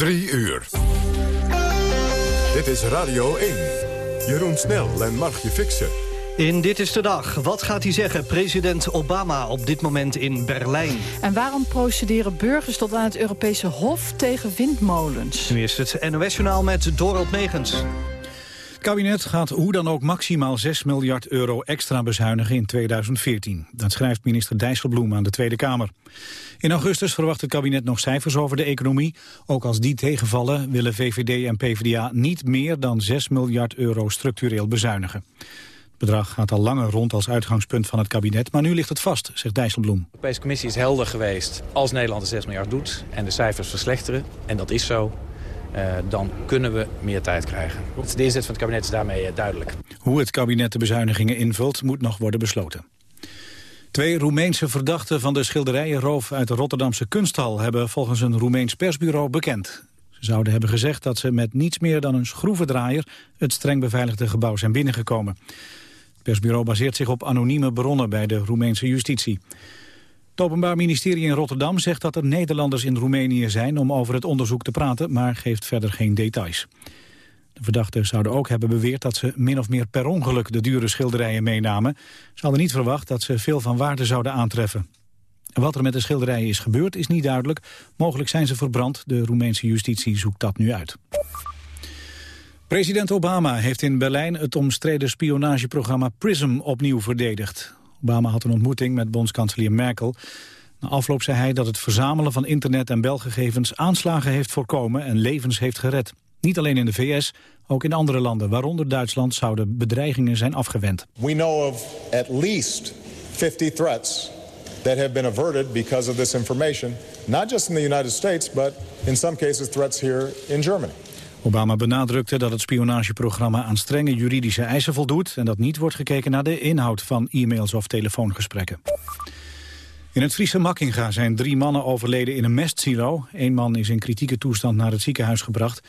Drie uur. Dit is Radio 1. Jeroen Snel en Margje Fixen. In Dit is de Dag. Wat gaat hij zeggen, president Obama, op dit moment in Berlijn? En waarom procederen burgers tot aan het Europese Hof tegen windmolens? Nu is het NOS-journaal met Dorald Megens. Kabinet gaat hoe dan ook maximaal 6 miljard euro extra bezuinigen in 2014. Dat schrijft minister Dijsselbloem aan de Tweede Kamer. In augustus verwacht het kabinet nog cijfers over de economie. Ook als die tegenvallen willen VVD en PvdA niet meer dan 6 miljard euro structureel bezuinigen. Het bedrag gaat al langer rond als uitgangspunt van het kabinet, maar nu ligt het vast, zegt Dijsselbloem. De Europese Commissie is helder geweest als Nederland de 6 miljard doet en de cijfers verslechteren, en dat is zo, dan kunnen we meer tijd krijgen. De inzet van het kabinet is daarmee uh, duidelijk. Hoe het kabinet de bezuinigingen invult moet nog worden besloten. Twee Roemeense verdachten van de schilderijenroof uit de Rotterdamse kunsthal... hebben volgens een Roemeens persbureau bekend. Ze zouden hebben gezegd dat ze met niets meer dan een schroevendraaier... het streng beveiligde gebouw zijn binnengekomen. Het persbureau baseert zich op anonieme bronnen bij de Roemeense justitie. Het Openbaar Ministerie in Rotterdam zegt dat er Nederlanders in Roemenië zijn... om over het onderzoek te praten, maar geeft verder geen details. De verdachten zouden ook hebben beweerd dat ze min of meer per ongeluk de dure schilderijen meenamen. Ze hadden niet verwacht dat ze veel van waarde zouden aantreffen. En wat er met de schilderijen is gebeurd is niet duidelijk. Mogelijk zijn ze verbrand. De Roemeense justitie zoekt dat nu uit. President Obama heeft in Berlijn het omstreden spionageprogramma PRISM opnieuw verdedigd. Obama had een ontmoeting met bondskanselier Merkel. Na afloop zei hij dat het verzamelen van internet- en belgegevens aanslagen heeft voorkomen en levens heeft gered. Niet alleen in de VS, ook in andere landen, waaronder Duitsland, zouden bedreigingen zijn afgewend. We know of at least 50 threats that have been averted because of this information, not just in the United States, but in some cases threats here in Germany. Obama benadrukte dat het spionageprogramma aan strenge juridische eisen voldoet... en dat niet wordt gekeken naar de inhoud van e-mails of telefoongesprekken. In het Friese Makkinga zijn drie mannen overleden in een mestsilo. Eén man is in kritieke toestand naar het ziekenhuis gebracht.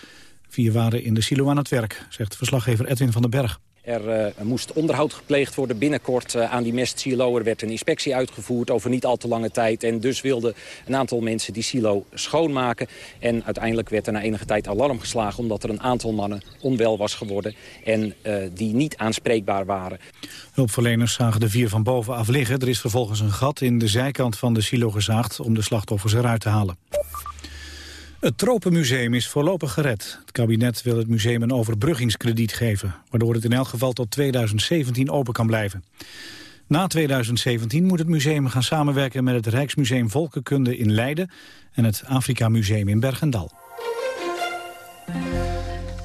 Vier waren in de silo aan het werk, zegt verslaggever Edwin van den Berg. Er uh, moest onderhoud gepleegd worden binnenkort uh, aan die mestsilo. Er werd een inspectie uitgevoerd over niet al te lange tijd. En dus wilden een aantal mensen die silo schoonmaken. En uiteindelijk werd er na enige tijd alarm geslagen... omdat er een aantal mannen onwel was geworden en uh, die niet aanspreekbaar waren. Hulpverleners zagen de vier van bovenaf liggen. Er is vervolgens een gat in de zijkant van de silo gezaagd... om de slachtoffers eruit te halen. Het Tropenmuseum is voorlopig gered. Het kabinet wil het museum een overbruggingskrediet geven... waardoor het in elk geval tot 2017 open kan blijven. Na 2017 moet het museum gaan samenwerken met het Rijksmuseum Volkenkunde in Leiden... en het Afrika Museum in Bergendal.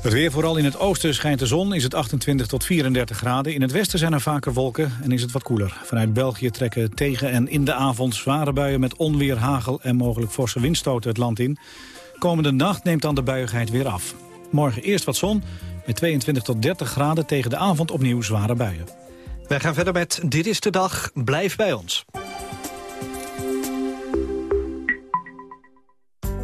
Het weer vooral in het oosten schijnt de zon, is het 28 tot 34 graden. In het westen zijn er vaker wolken en is het wat koeler. Vanuit België trekken tegen en in de avond zware buien met onweer, hagel en mogelijk forse windstoten het land in. Komende nacht neemt dan de buiigheid weer af. Morgen eerst wat zon, met 22 tot 30 graden tegen de avond opnieuw zware buien. Wij gaan verder met Dit is de Dag, blijf bij ons.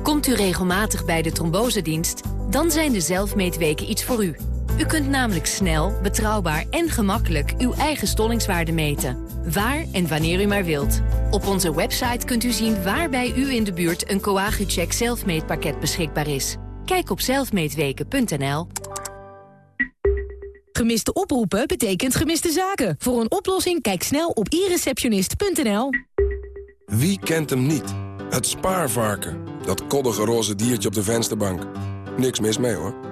Komt u regelmatig bij de trombosedienst? Dan zijn de zelfmeetweken iets voor u. U kunt namelijk snel, betrouwbaar en gemakkelijk uw eigen stollingswaarde meten. Waar en wanneer u maar wilt. Op onze website kunt u zien waar bij u in de buurt een Coagucheck zelfmeetpakket beschikbaar is. Kijk op zelfmeetweken.nl. Gemiste oproepen betekent gemiste zaken. Voor een oplossing kijk snel op ireceptionist.nl. Wie kent hem niet? Het spaarvarken. Dat koddige roze diertje op de vensterbank. Niks mis mee hoor.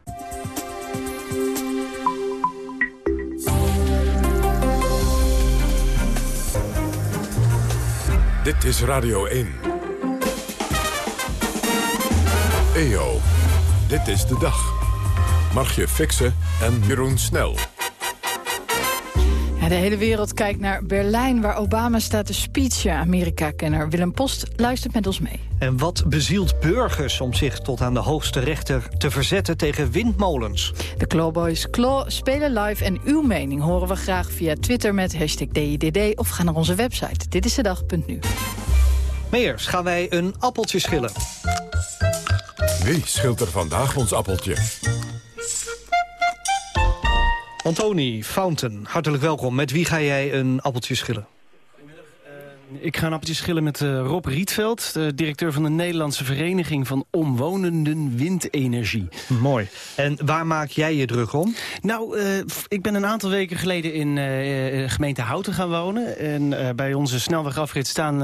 Dit is Radio 1. EO, dit is de dag. Margje Fixen en Jeroen Snel. Ja, de hele wereld kijkt naar Berlijn, waar Obama staat te speechen. Amerika-kenner Willem Post luistert met ons mee. En wat bezielt burgers om zich tot aan de hoogste rechter te verzetten tegen windmolens? De Clawboys Claw spelen live en uw mening horen we graag via Twitter met hashtag DIDD of ga naar onze website. Dit is de dag.nu. Meers gaan wij een appeltje schillen. Wie schilt er vandaag ons appeltje? Antoni Fountain, hartelijk welkom. Met wie ga jij een appeltje schillen? Ik ga een appeltje schillen met uh, Rob Rietveld... de directeur van de Nederlandse Vereniging van Omwonenden Windenergie. Mooi. En waar maak jij je druk om? Nou, uh, ik ben een aantal weken geleden in uh, gemeente Houten gaan wonen. En bij onze snelwegafrit staan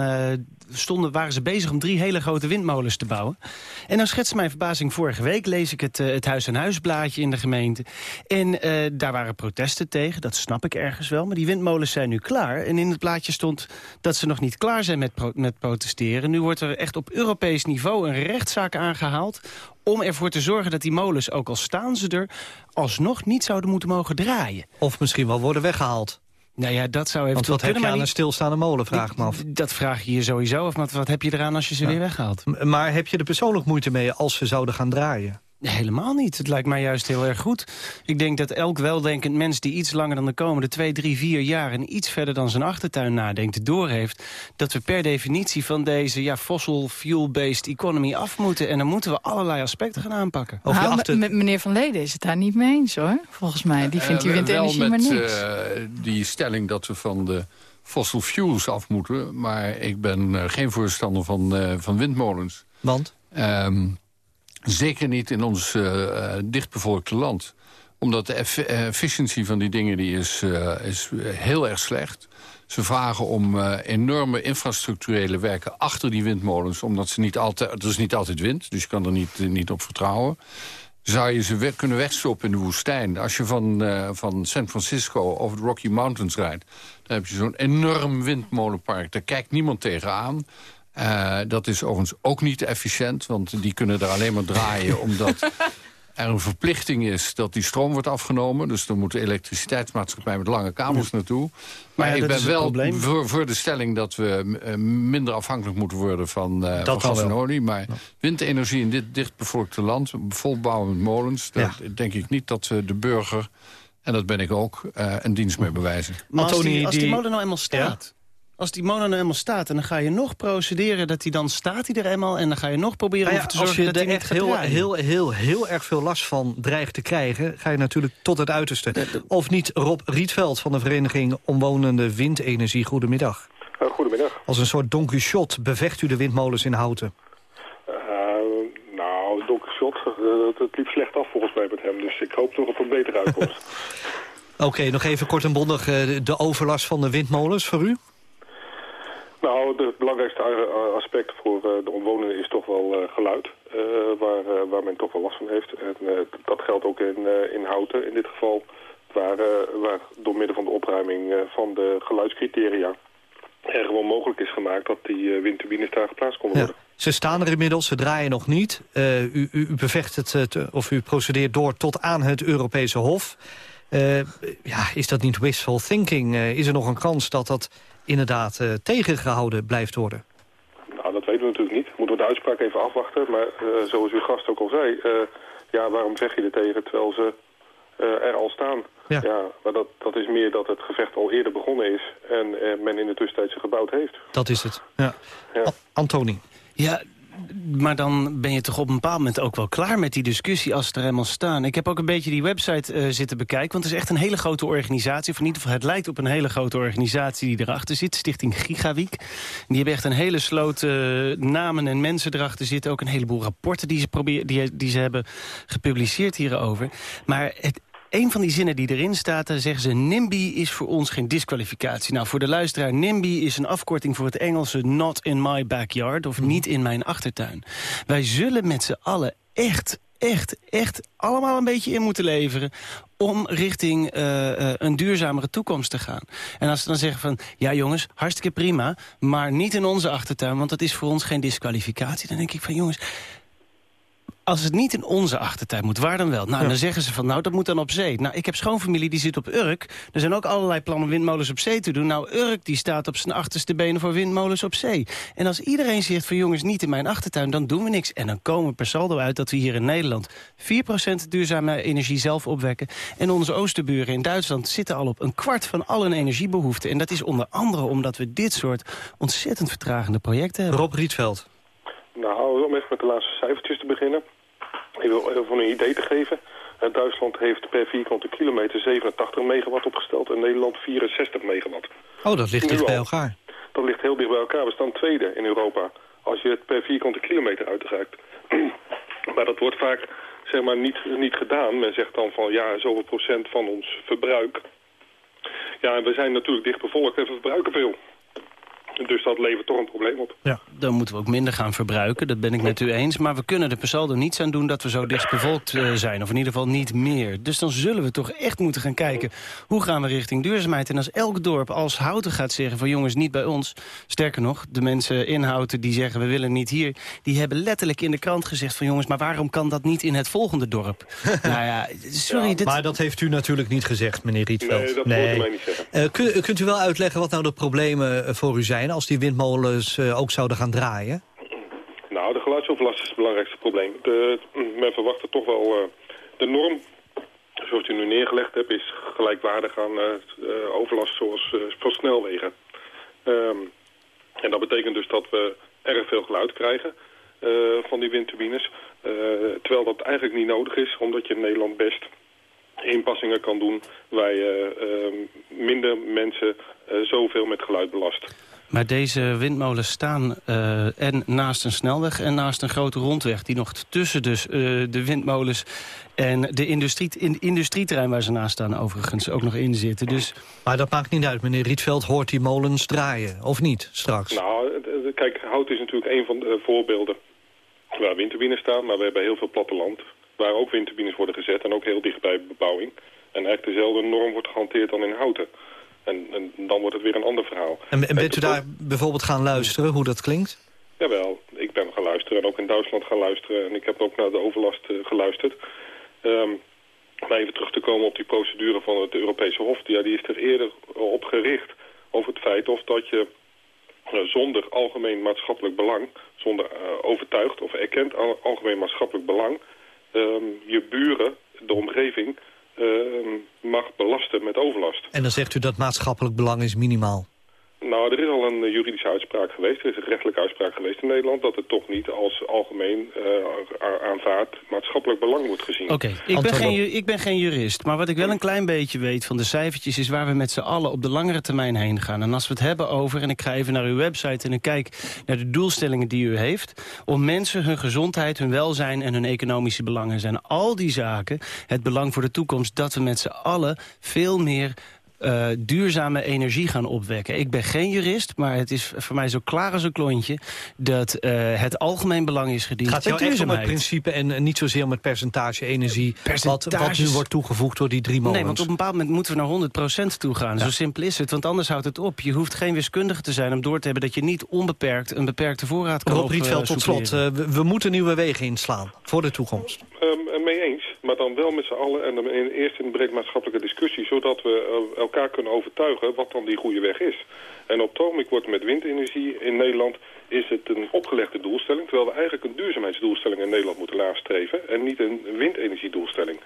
stonden, waren ze bezig om drie hele grote windmolens te bouwen. En dan schetste mijn verbazing vorige week, lees ik het, uh, het Huis- en Huisblaadje in de gemeente. En uh, daar waren protesten tegen, dat snap ik ergens wel. Maar die windmolens zijn nu klaar. En in het blaadje stond dat ze nog niet klaar zijn met, met protesteren. Nu wordt er echt op Europees niveau een rechtszaak aangehaald om ervoor te zorgen dat die molens, ook al staan ze er... alsnog niet zouden moeten mogen draaien. Of misschien wel worden weggehaald. Nou ja, dat zou even. wat heb je aan een stilstaande molen, vraag ik me af. Dat vraag je je sowieso af, maar wat heb je eraan als je ze ja. weer weghaalt? Maar heb je er persoonlijk moeite mee als ze zouden gaan draaien? Helemaal niet. Het lijkt mij juist heel erg goed. Ik denk dat elk weldenkend mens die iets langer dan de komende twee, drie, vier jaar... en iets verder dan zijn achtertuin nadenkt, doorheeft... dat we per definitie van deze ja, fossil fuel-based economy af moeten. En dan moeten we allerlei aspecten gaan aanpakken. Over nou, achter... meneer Van Leden is het daar niet mee eens, hoor. Volgens mij. Die vindt die windenergie uh, maar niks. Uh, die stelling dat we van de fossil fuels af moeten. Maar ik ben uh, geen voorstander van, uh, van windmolens. Want? Um, Zeker niet in ons uh, dichtbevolkte land. Omdat de eff efficiëntie van die dingen die is, is heel erg slecht. Ze vragen om enorme infrastructurele werken achter die windmolens. Omdat ze niet altijd, het is niet altijd wind, dus je kan er niet, niet op vertrouwen. Zou je ze kunnen wegstoppen in de woestijn. Als je van, van San Francisco over de Rocky Mountains rijdt... dan heb je zo'n enorm windmolenpark. Daar kijkt niemand tegenaan. Uh, dat is overigens ook niet efficiënt, want die kunnen er alleen maar draaien... omdat er een verplichting is dat die stroom wordt afgenomen. Dus dan moet de elektriciteitsmaatschappij met lange kabels naartoe. Maar, maar ja, ik ben wel voor, voor, de stelling dat we uh, minder afhankelijk moeten worden van, uh, van gas en olie. Maar ja. windenergie in dit dichtbevolkte land, volbouwen met molens... daar ja. denk ik niet dat we de burger, en dat ben ik ook, uh, een dienst mee bewijzen. Maar als die, als die molen nou eenmaal staat... Als die molen er eenmaal staat en dan ga je nog procederen dat hij dan staat hij er eenmaal... en dan ga je nog proberen ja, ja, te zorgen dat hij echt heel, heel, heel, heel erg veel last van dreigt te krijgen... ga je natuurlijk tot het uiterste. Of niet Rob Rietveld van de Vereniging Omwonende Windenergie. Goedemiddag. Uh, goedemiddag. Als een soort Don Quixote bevecht u de windmolens in Houten. Uh, nou, Don Quixote, uh, het liep slecht af volgens mij met hem. Dus ik hoop toch op een betere uitkomst. Oké, okay, nog even kort en bondig de overlast van de windmolens voor u? Nou, het belangrijkste aspect voor de omwonenden is toch wel uh, geluid. Uh, waar, waar men toch wel last van heeft. En dat geldt ook in, in Houten in dit geval. Waar, waar door middel van de opruiming van de geluidscriteria... er gewoon mogelijk is gemaakt dat die windturbines daar geplaatst konden worden. Ja. Ze staan er inmiddels, ze draaien nog niet. u, u bevecht het, of u procedeert door tot aan het Europese Hof. ja, is dat niet wishful thinking? is er nog een kans dat dat inderdaad uh, tegengehouden blijft worden? Nou, dat weten we natuurlijk niet. Moeten we de uitspraak even afwachten. Maar uh, zoals uw gast ook al zei... Uh, ja, waarom zeg je er tegen terwijl ze er al staan? Ja. ja, maar dat, dat is meer dat het gevecht al eerder begonnen is... en men in de tussentijd ze gebouwd heeft. Dat is het, ja. ja. Antoni. Ja, maar dan ben je toch op een bepaald moment ook wel klaar met die discussie als ze er helemaal staan. Ik heb ook een beetje die website uh, zitten bekijken, want het is echt een hele grote organisatie. Of in ieder geval, het lijkt op een hele grote organisatie die erachter zit, Stichting Gigaweek. Die hebben echt een hele sloot uh, namen en mensen erachter zitten. Ook een heleboel rapporten die ze, proberen, die, die ze hebben gepubliceerd hierover. Maar het, een van die zinnen die erin staat, daar zeggen ze... NIMBY is voor ons geen disqualificatie. Nou, voor de luisteraar, NIMBY is een afkorting voor het Engelse... not in my backyard, of niet in mijn achtertuin. Wij zullen met z'n allen echt, echt, echt allemaal een beetje in moeten leveren... om richting uh, uh, een duurzamere toekomst te gaan. En als ze dan zeggen van, ja jongens, hartstikke prima... maar niet in onze achtertuin, want dat is voor ons geen disqualificatie... dan denk ik van, jongens als het niet in onze achtertuin moet, waar dan wel? Nou, dan zeggen ze van, nou, dat moet dan op zee. Nou, ik heb schoonfamilie die zit op Urk. Er zijn ook allerlei plannen windmolens op zee te doen. Nou, Urk die staat op zijn achterste benen voor windmolens op zee. En als iedereen zegt van, jongens, niet in mijn achtertuin, dan doen we niks. En dan komen we per saldo uit dat we hier in Nederland 4% duurzame energie zelf opwekken. En onze oosterburen in Duitsland zitten al op een kwart van al hun energiebehoeften. En dat is onder andere omdat we dit soort ontzettend vertragende projecten hebben. Rob Rietveld. Nou, om even met de laatste cijfertjes te beginnen. Ik wil even een idee te geven. Uh, Duitsland heeft per vierkante kilometer 87 megawatt opgesteld en Nederland 64 megawatt. Oh, dat ligt dicht bij elkaar. Dat ligt heel dicht bij elkaar. We staan tweede in Europa als je het per vierkante kilometer uitreikt. maar dat wordt vaak zeg maar, niet, niet gedaan. Men zegt dan van ja, zoveel procent van ons verbruik. Ja, en we zijn natuurlijk dicht bevolkt en we verbruiken veel. Dus dat levert toch een probleem op. Ja. Dan moeten we ook minder gaan verbruiken, dat ben ik met u eens. Maar we kunnen er per saldo niets aan doen dat we zo dichtbevolkt uh, zijn. Of in ieder geval niet meer. Dus dan zullen we toch echt moeten gaan kijken... hoe gaan we richting duurzaamheid. En als elk dorp als Houten gaat zeggen van jongens, niet bij ons. Sterker nog, de mensen in Houten die zeggen we willen niet hier... die hebben letterlijk in de krant gezegd van jongens... maar waarom kan dat niet in het volgende dorp? nou ja, sorry. Ja, dit... Maar dat heeft u natuurlijk niet gezegd, meneer Rietveld. Nee, dat u mij niet zeggen. Uh, kun, kunt u wel uitleggen wat nou de problemen voor u zijn... als die windmolens uh, ook zouden gaan draaien? Nou, de geluidsoverlast is het belangrijkste probleem. De, men verwacht er toch wel... Uh, de norm, zoals u nu neergelegd hebt, is gelijkwaardig aan uh, overlast zoals snelwegen. Um, en dat betekent dus dat we erg veel geluid krijgen van die windturbines. terwijl dat eigenlijk niet nodig is, omdat je in Nederland best inpassingen kan doen... waar je minder mensen zoveel met geluid belast. Maar deze windmolens staan uh, en naast een snelweg en naast een grote rondweg... die nog tussen dus, uh, de windmolens en de industrie, in, industrieterrein waar ze naast staan overigens ook nog in zitten. Dus... Maar dat maakt niet uit. Meneer Rietveld hoort die molens draaien, of niet, straks? Nou, kijk, hout is natuurlijk een van de voorbeelden waar windturbines staan. Maar we hebben heel veel platteland waar ook windturbines worden gezet en ook heel dicht bij bebouwing. En eigenlijk dezelfde norm wordt gehanteerd dan in houten. En, en, dan wordt het weer een ander verhaal. En, en bent u daar bijvoorbeeld gaan luisteren, hoe dat klinkt? Jawel, ik ben gaan luisteren en ook in Duitsland gaan luisteren. En ik heb ook naar de overlast uh, geluisterd. Um, maar even terug te komen op die procedure van het Europese Hof. Ja, die is er eerder op gericht over het feit of dat je uh, zonder algemeen maatschappelijk belang... zonder uh, overtuigd of erkend algemeen maatschappelijk belang... Um, je buren, de omgeving mag belasten met overlast. En dan zegt u dat maatschappelijk belang is minimaal? Nou, er is al een juridische uitspraak geweest. Er is een rechtelijke uitspraak geweest in Nederland... dat het toch niet als algemeen uh, aanvaard maatschappelijk belang wordt gezien. Oké, okay. ik, ben geen, ik ben geen jurist. Maar wat ik wel een klein beetje weet van de cijfertjes... is waar we met z'n allen op de langere termijn heen gaan. En als we het hebben over... en ik ga even naar uw website en ik kijk naar de doelstellingen die u heeft... om mensen hun gezondheid, hun welzijn en hun economische belangen zijn. Al die zaken, het belang voor de toekomst... dat we met z'n allen veel meer uh, duurzame energie gaan opwekken. Ik ben geen jurist, maar het is voor mij zo klaar als een klontje... dat uh, het algemeen belang is gediend. Het gaat jou echt om het principe en uh, niet zozeer om het percentage energie... Wat, wat nu wordt toegevoegd door die drie molens. Nee, want op een bepaald moment moeten we naar 100% toe gaan. Ja. Zo simpel is het, want anders houdt het op. Je hoeft geen wiskundige te zijn om door te hebben... dat je niet onbeperkt een beperkte voorraad kan Rob Rietveld, tot slot. We, we, moeten nieuwe wegen inslaan voor de toekomst. Um, mee eens, maar dan wel met z'n allen... en dan in, eerst in een breed maatschappelijke discussie... zodat we elkaar kunnen overtuigen wat dan die goede weg is. En op ogenblik wordt met windenergie in Nederland is het een opgelegde doelstelling... terwijl we eigenlijk een duurzaamheidsdoelstelling in Nederland moeten nastreven... en niet een windenergiedoelstelling.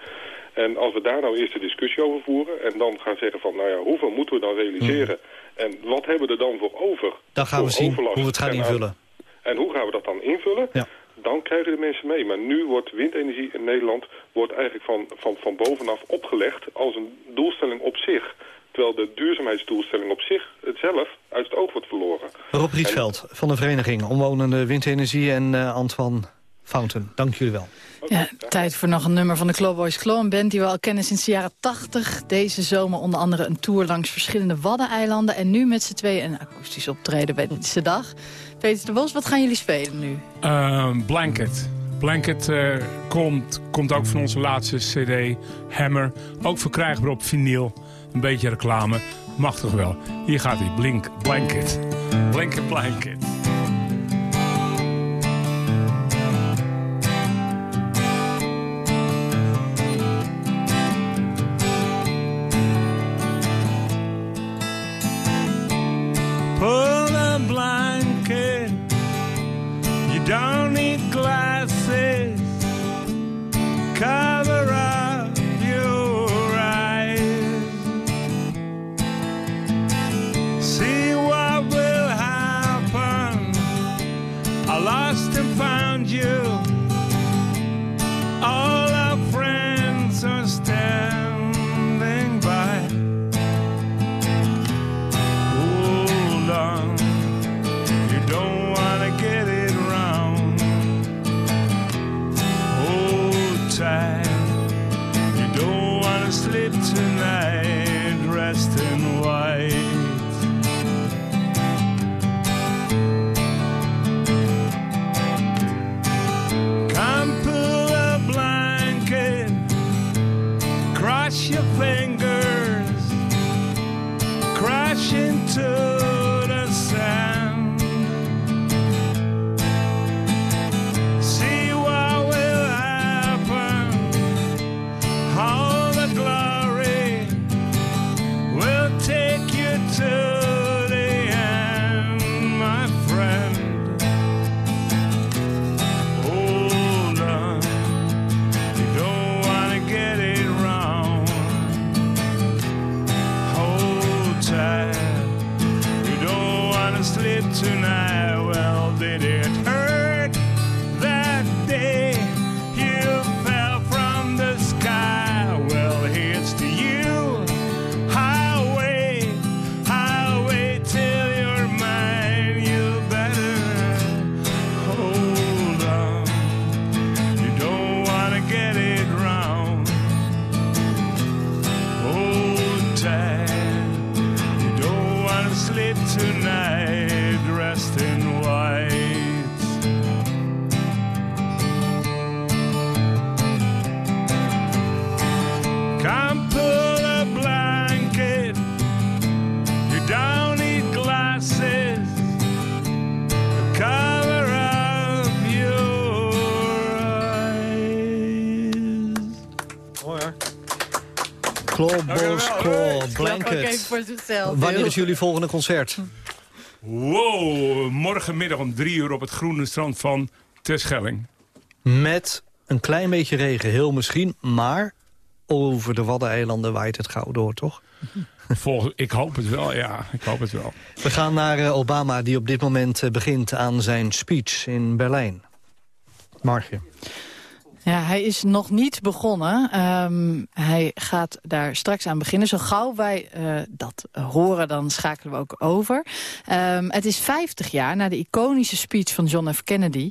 En als we daar nou eerst de discussie over voeren... en dan gaan zeggen van, nou ja, hoeveel moeten we dan realiseren... Hmm. en wat hebben we er dan voor over? Dan gaan we zien hoe we het gaan invullen. En hoe gaan we dat dan invullen? Ja dan krijgen de mensen mee. Maar nu wordt windenergie in Nederland wordt eigenlijk van, van, van bovenaf opgelegd als een doelstelling op zich. Terwijl de duurzaamheidsdoelstelling op zich het zelf uit het oog wordt verloren. Rob Rietveld en... van de Vereniging Omwonende Windenergie en uh, Antoine Fountain. Dank jullie wel. Ja, tijd voor nog een nummer van de Clawboys Claw. Een band die we al kennen sinds de jaren 80. Deze zomer onder andere een tour langs verschillende Waddeneilanden. En nu met z'n tweeën een akoestisch optreden bij deze dag. Peter de Bos, wat gaan jullie spelen nu? Uh, Blanket. Blanket uh, komt, komt ook van onze laatste cd, Hammer. Ook verkrijgbaar op vinyl. Een beetje reclame. Mag toch wel. Hier gaat hij. Blink Blanket. Blanket Blanket. Don't need glasses. Cover Claw, Ook blanket. Wanneer is jullie volgende concert? Wow, morgenmiddag om drie uur op het groene strand van Terschelling. Met een klein beetje regen, heel misschien, maar over de Waddeneilanden waait het gauw door, toch? Ik hoop het wel, ja. Ik hoop het wel. We gaan naar eh, Obama, die op dit moment eh, begint aan zijn speech in Berlijn. Margje. Ja, hij is nog niet begonnen. Ehm, hij gaat daar straks aan beginnen. Zo gauw wij eh, dat horen, dan schakelen we ook over. Ehm, het is 50 jaar na de iconische speech van John F. Kennedy...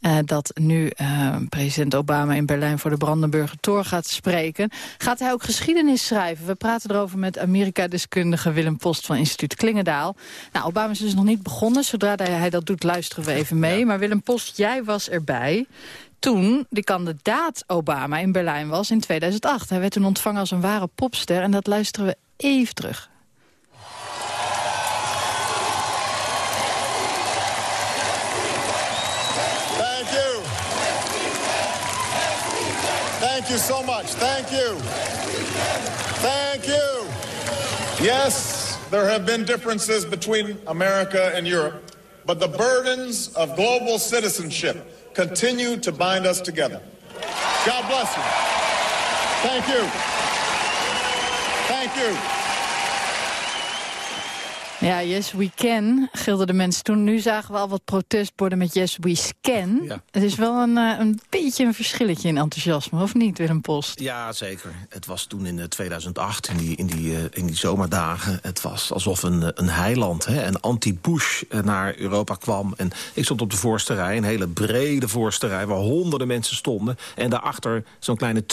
eh, dat nu eh, president Obama in Berlijn voor de Brandenburger Tor gaat spreken. Gaat hij ook geschiedenis schrijven? We praten erover met Amerika-deskundige Willem Post van instituut Klingendaal. Nou, Obama is dus nog niet begonnen. Zodra hij dat doet, luisteren we even mee. Maar Willem Post, jij was erbij toen de kandidaat Obama in Berlijn was in 2008. Hij werd toen ontvangen als een ware popster en dat luisteren we even terug. Thank you. Thank you so much. Thank you. Thank you. Yes, there have been differences between America and Europe, but the burdens of global citizenship continue to bind us together. God bless you. Thank you. Thank you. Ja, Yes We Can gilden de mensen toen. Nu zagen we al wat protestborden met Yes We Scan. Het is wel een, eh, een beetje een verschilletje in enthousiasme, of niet, Willem Post? Ja, zeker. Het was toen in eh, 2008, in die, in, die, eh, in die zomerdagen... het was alsof een, eh, een heiland, hè, een anti-Bush eh, naar Europa kwam. En ik stond op de voorste rij, een hele brede voorste rij... waar honderden mensen stonden. En daarachter zo'n kleine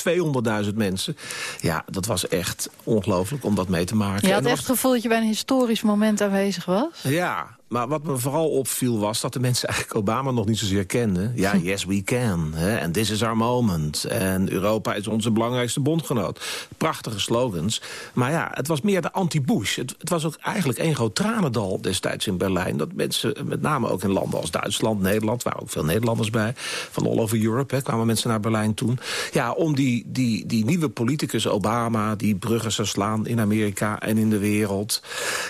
200.000 mensen. Ja, dat was echt ongelooflijk om dat mee te maken. Je had echt het gevoel dat je bij een historisch moment aanwezig was? ja, maar wat me vooral opviel was dat de mensen eigenlijk Obama nog niet zozeer kenden. Ja, yes we can. En this is our moment. En Europa is onze belangrijkste bondgenoot. Prachtige slogans. Maar ja, het was meer de anti-Bush. Het, het was ook eigenlijk één groot tranendal destijds in Berlijn. Dat mensen, met name ook in landen als Duitsland, Nederland... waar ook veel Nederlanders bij, van all over Europe... Hè, kwamen mensen naar Berlijn toen. Ja, om die, die, die nieuwe politicus Obama... die bruggen zou slaan in Amerika en in de wereld...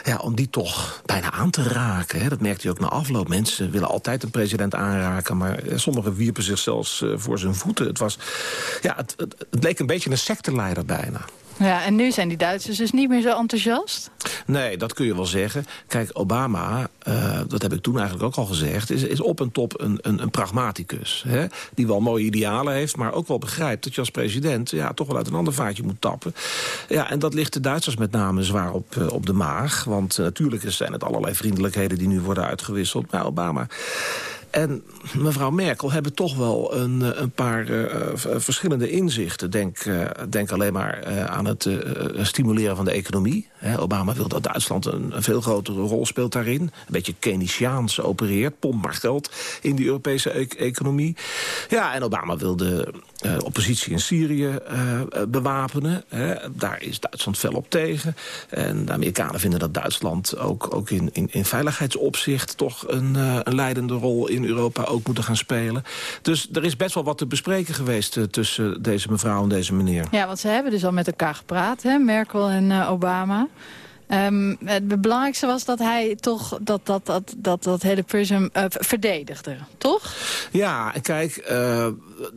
Ja, om die toch bijna aan te raken. Dat merkte hij ook na afloop. Mensen willen altijd een president aanraken... maar eh, sommigen wierpen zich zelfs eh, voor zijn voeten. Het, was, ja, het, het, het leek een beetje een secteleider bijna. Ja, en nu zijn die Duitsers dus niet meer zo enthousiast? Nee, dat kun je wel zeggen. Kijk, Obama, uh, dat heb ik toen eigenlijk ook al gezegd... is, is op en top een, een, een pragmaticus. Hè? Die wel mooie idealen heeft, maar ook wel begrijpt... dat je als president ja, toch wel uit een ander vaatje moet tappen. Ja, en dat ligt de Duitsers met name zwaar op, uh, op de maag. Want uh, natuurlijk zijn het allerlei vriendelijkheden... die nu worden uitgewisseld. Maar Obama en mevrouw Merkel hebben toch wel een, eh, een paar uh, verschillende inzichten. Denk, uh, denk alleen maar aan het stimuleren van de economie. Obama wil dat Duitsland een, een, veel grotere rol speelt daarin. Een beetje Keynesiaans opereert, pompt maar geld in die Europese e economie. Ja, en Obama wil de oppositie in Syrië bewapenen. He, daar is Duitsland fel op tegen. En de Amerikanen vinden dat Duitsland ook, ook in, in, in veiligheidsopzicht... toch een, een leidende rol in Europa ook moeten gaan spelen. Dus er is best wel wat te bespreken geweest tussen deze mevrouw en deze meneer. Ja, want ze hebben dus al met elkaar gepraat, hè? Merkel en Obama. Um, het belangrijkste was dat hij toch dat, dat, dat, dat, dat hele prism uh, verdedigde, toch? Ja, kijk, uh,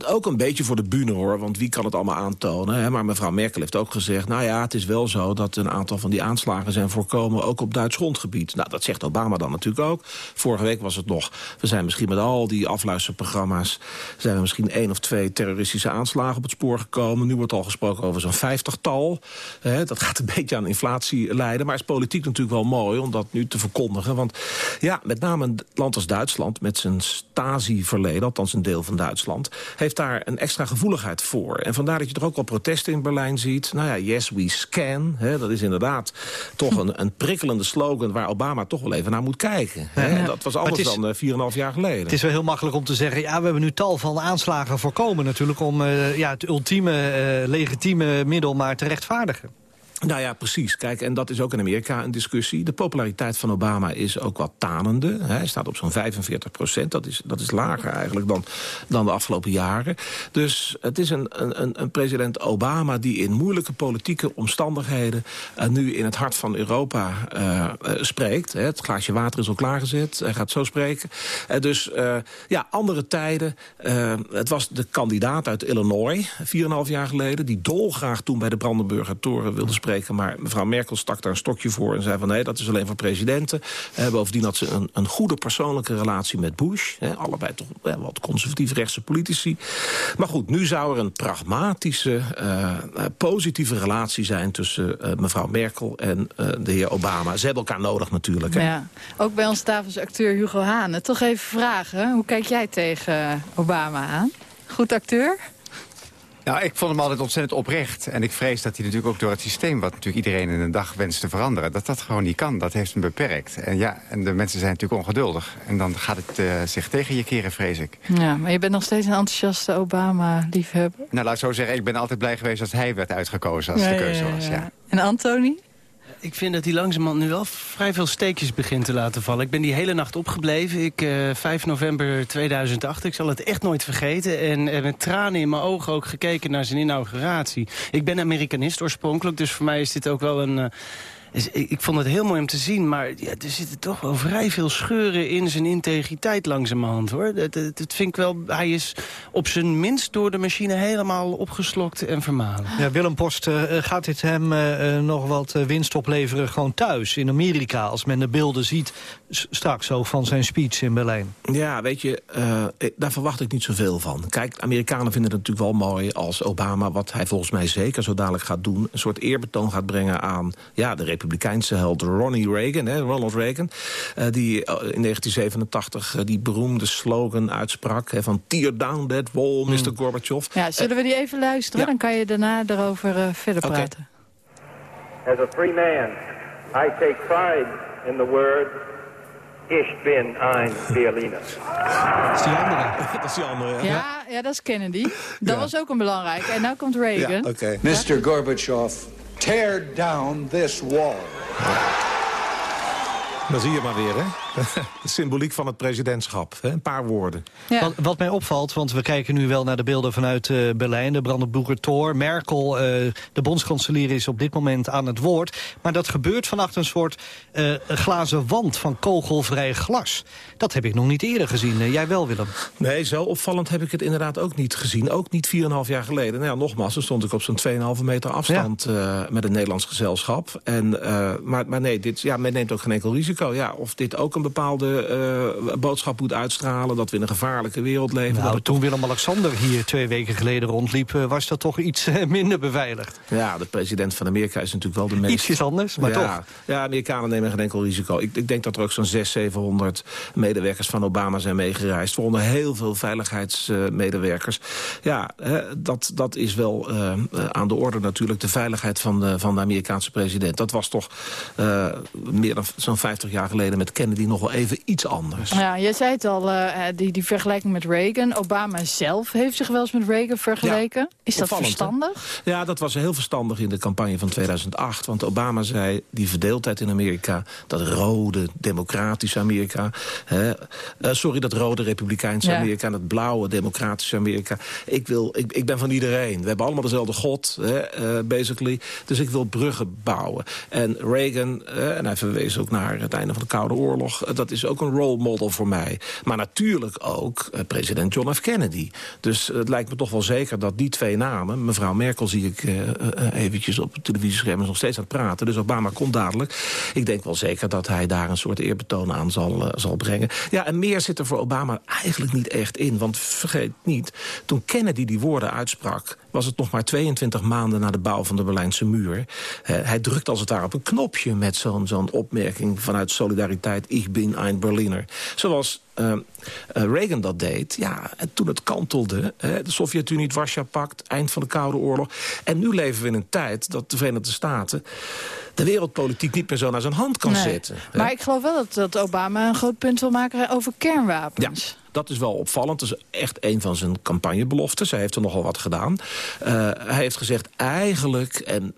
ook een beetje voor de bühne hoor, want wie kan het allemaal aantonen? Hè? Maar mevrouw Merkel heeft ook gezegd, nou ja, het is wel zo dat een aantal van die aanslagen zijn voorkomen, ook op Duits grondgebied. Nou, dat zegt Obama dan natuurlijk ook. Vorige week was het nog, we zijn misschien met al die afluisterprogramma's, zijn we misschien één of twee terroristische aanslagen op het spoor gekomen. Nu wordt al gesproken over zo'n vijftigtal. Hè? Dat gaat een beetje aan inflatie leiden. Maar is politiek natuurlijk wel mooi om dat nu te verkondigen. Want ja, met name een land als Duitsland met zijn Stasi-verleden... althans een deel van Duitsland, heeft daar een extra gevoeligheid voor. En vandaar dat je er ook wel protesten in Berlijn ziet. Nou ja, yes, we scan. Hè, dat is inderdaad toch een, een prikkelende slogan... waar Obama toch wel even naar moet kijken. Hè. Ja, dat was anders is, dan uh, 4,5 jaar geleden. Het is wel heel makkelijk om te zeggen... ja, we hebben nu tal van aanslagen voorkomen natuurlijk... om uh, ja, het ultieme, uh, legitieme middel maar te rechtvaardigen. Nou ja, precies. Kijk, en dat is ook in Amerika een discussie. De populariteit van Obama is ook wat tanende. Hij staat op zo'n 45 procent. Dat is, dat is lager eigenlijk dan, dan de afgelopen jaren. Dus het is een, een, een president Obama die in moeilijke politieke omstandigheden... Uh, nu in het hart van Europa uh, uh, spreekt. Het glaasje water is al klaargezet. Hij gaat zo spreken. dus ja, andere tijden. het was de kandidaat uit Illinois, 4,5 jaar geleden... die dolgraag toen bij de Brandenburger Toren wilde spreken maar mevrouw Merkel stak daar een stokje voor en zei van nee, dat is alleen voor presidenten. Uh, bovendien had ze een, een, goede persoonlijke relatie met Bush. Allebei toch uh, wat conservatief-rechtse politici. Maar goed, nu zou er een pragmatische, uh, positieve relatie zijn tussen mevrouw Merkel en de heer Obama. Ze hebben elkaar nodig natuurlijk. Ja, ook bij ons tafels acteur Hugo Hane. Toch even vragen, hoe kijk jij tegen Obama aan? Goed acteur? Nou, ik vond hem altijd ontzettend oprecht. En ik vrees dat hij natuurlijk ook door het systeem... wat natuurlijk iedereen in een dag wenst te veranderen... dat dat gewoon niet kan. Dat heeft hem beperkt. En ja, en de mensen zijn natuurlijk ongeduldig. En dan gaat het uh, zich tegen je keren, vrees ik. Ja, maar je bent nog steeds een enthousiaste Obama-liefhebber. Nou, laat ik zo zeggen, ik ben altijd blij geweest... dat hij werd uitgekozen als ja, de keuze was, ja. En Anthony? Ik vind dat hij langzamerhand nu wel vrij veel steekjes begint te laten vallen. Ik ben die hele nacht opgebleven. Ik, uh, 5 november 2008. Ik zal het echt nooit vergeten. En uh, met tranen in mijn ogen ook gekeken naar zijn inauguratie. Ik ben Amerikanist oorspronkelijk. Dus voor mij is dit ook wel een... Uh, ik vond het heel mooi om te zien, maar ja, er zitten toch wel vrij veel scheuren in zijn integriteit langzamerhand, hoor. Dat, dat, dat vind ik wel, hij is op zijn minst door de machine helemaal opgeslokt en vermalen. Ja, Willem Post, uh, gaat dit hem uh, nog wat winst opleveren gewoon thuis in Amerika, als men de beelden ziet straks ook van zijn speech in Berlijn? Ja, weet je, uh, daar verwacht ik niet zoveel van. Kijk, de Amerikanen vinden het natuurlijk wel mooi als Obama, wat hij volgens mij zeker zo dadelijk gaat doen, een soort eerbetoon gaat brengen aan ja, de republikeinse held Ronnie Reagan, hè, Ronald Reagan... Uh, die uh, in 1987 uh, die beroemde slogan uitsprak... Hè, van tear down that wall, Mr. Mm. Gorbachev. Ja, zullen we die even luisteren? Ja. Dan kan je daarna erover verder okay. praten. As a free man, I take pride in the word... Ich bin ein Berliner. Dat is die andere. dat is die andere, ja. Ja, ja dat is Kennedy. Dat ja. was ook een belangrijke. En nu komt Reagan. Ja, okay. Mr. Gorbachev, tear down this wall. Dan zie je maar weer, hè? de symboliek van het presidentschap. Hè? Een paar woorden. Wat, wat, mij opvalt, want we kijken nu wel naar de beelden vanuit uh, Berlijn... de Brandenburger Tor. Merkel, uh, de bondskanselier, is op dit moment aan het woord. Maar dat gebeurt vannacht een soort uh, glazen wand van kogelvrij glas. Dat heb ik nog niet eerder gezien. jij wel, Willem? Nee, zo opvallend heb ik het inderdaad ook niet gezien. Ook niet 4,5 jaar geleden. Nou ja, nogmaals, dan stond ik op zo'n 2,5 meter afstand... Ja. met het Nederlands gezelschap. En, maar, maar nee, dit, ja, men neemt ook geen enkel risico. Ja, of dit ook een bepaalde uh, boodschap moet uitstralen... dat we in een gevaarlijke wereld leven. Nou, dat toen Willem-Alexander hier twee weken geleden rondliep... Uh, was dat toch iets uh, minder beveiligd. Ja, de president van Amerika is natuurlijk wel de meest... Ietsjes anders, maar ja, toch. Ja, Amerikanen nemen geen enkel risico. Ik, ik denk dat er ook zo'n 600, 700 medewerkers van Obama zijn meegereisd. Waaronder heel veel veiligheidsmedewerkers. ja, dat, dat is wel aan de orde natuurlijk. De veiligheid van de, van de Amerikaanse president. Dat was toch meer dan zo'n 50 jaar geleden met Kennedy nog wel even iets anders. Ja, jij zei het al, uh, die, die vergelijking met Reagan. Obama zelf heeft zich wel eens met Reagan vergeleken. Ja, is dat verstandig? Hè? Ja, dat was heel verstandig in de campagne van 2008. Want Obama zei, die verdeeldheid in Amerika... dat rode, democratische Amerika... Hè, uh, sorry, dat rode, republikeinse ja. Amerika... en dat blauwe, democratische Amerika. Ik, wil, ik, ik ben van iedereen. We hebben allemaal dezelfde god, hè, uh, basically. Dus ik wil bruggen bouwen. En Reagan, en hij verwees ook naar het einde van de Koude Oorlog... dat is ook een role model voor mij. Maar natuurlijk ook uh, president John F. Kennedy. Dus het lijkt me toch wel zeker dat die twee namen... mevrouw Merkel zie ik uh, eventjes op het televisiescherm nog steeds aan het praten. Dus Obama komt dadelijk. Ik denk wel zeker dat hij daar een soort eerbetoon aan zal, zal brengen. Ja, en meer zit er voor Obama eigenlijk niet echt in. Want vergeet niet, toen Kennedy die woorden uitsprak was het nog maar 22 maanden na de bouw van de Berlijnse muur. Hij drukt als het ware op een knopje met zo'n zo'n opmerking vanuit solidariteit. Ich bin ein Berliner. Zoals uh, uh, Reagan dat deed. Ja, en toen het kantelde, uh, de Sovjet-Unie, het Warschau-pact... eind van de Koude Oorlog. En nu leven we in een tijd dat de Verenigde Staten de wereldpolitiek niet meer zo naar zijn hand kan nee. zetten. Maar ik geloof wel dat, dat Obama een groot punt wil maken over kernwapens. Ja. Dat is wel opvallend. Dat is echt een van zijn campagnebeloftes. Hij heeft er nogal wat gedaan. Uh, hij heeft gezegd eigenlijk, en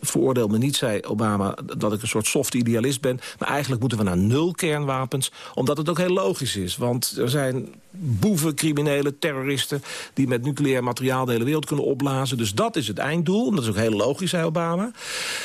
veroordeel me niet, zei Obama... dat ik een soort soft idealist ben. Maar eigenlijk moeten we naar nul kernwapens. Omdat het ook heel logisch is. Want er zijn boeven, criminelen, terroristen... die met nucleair materiaal de hele wereld kunnen opblazen. Dus dat is het einddoel. Dat is ook heel logisch, zei Obama.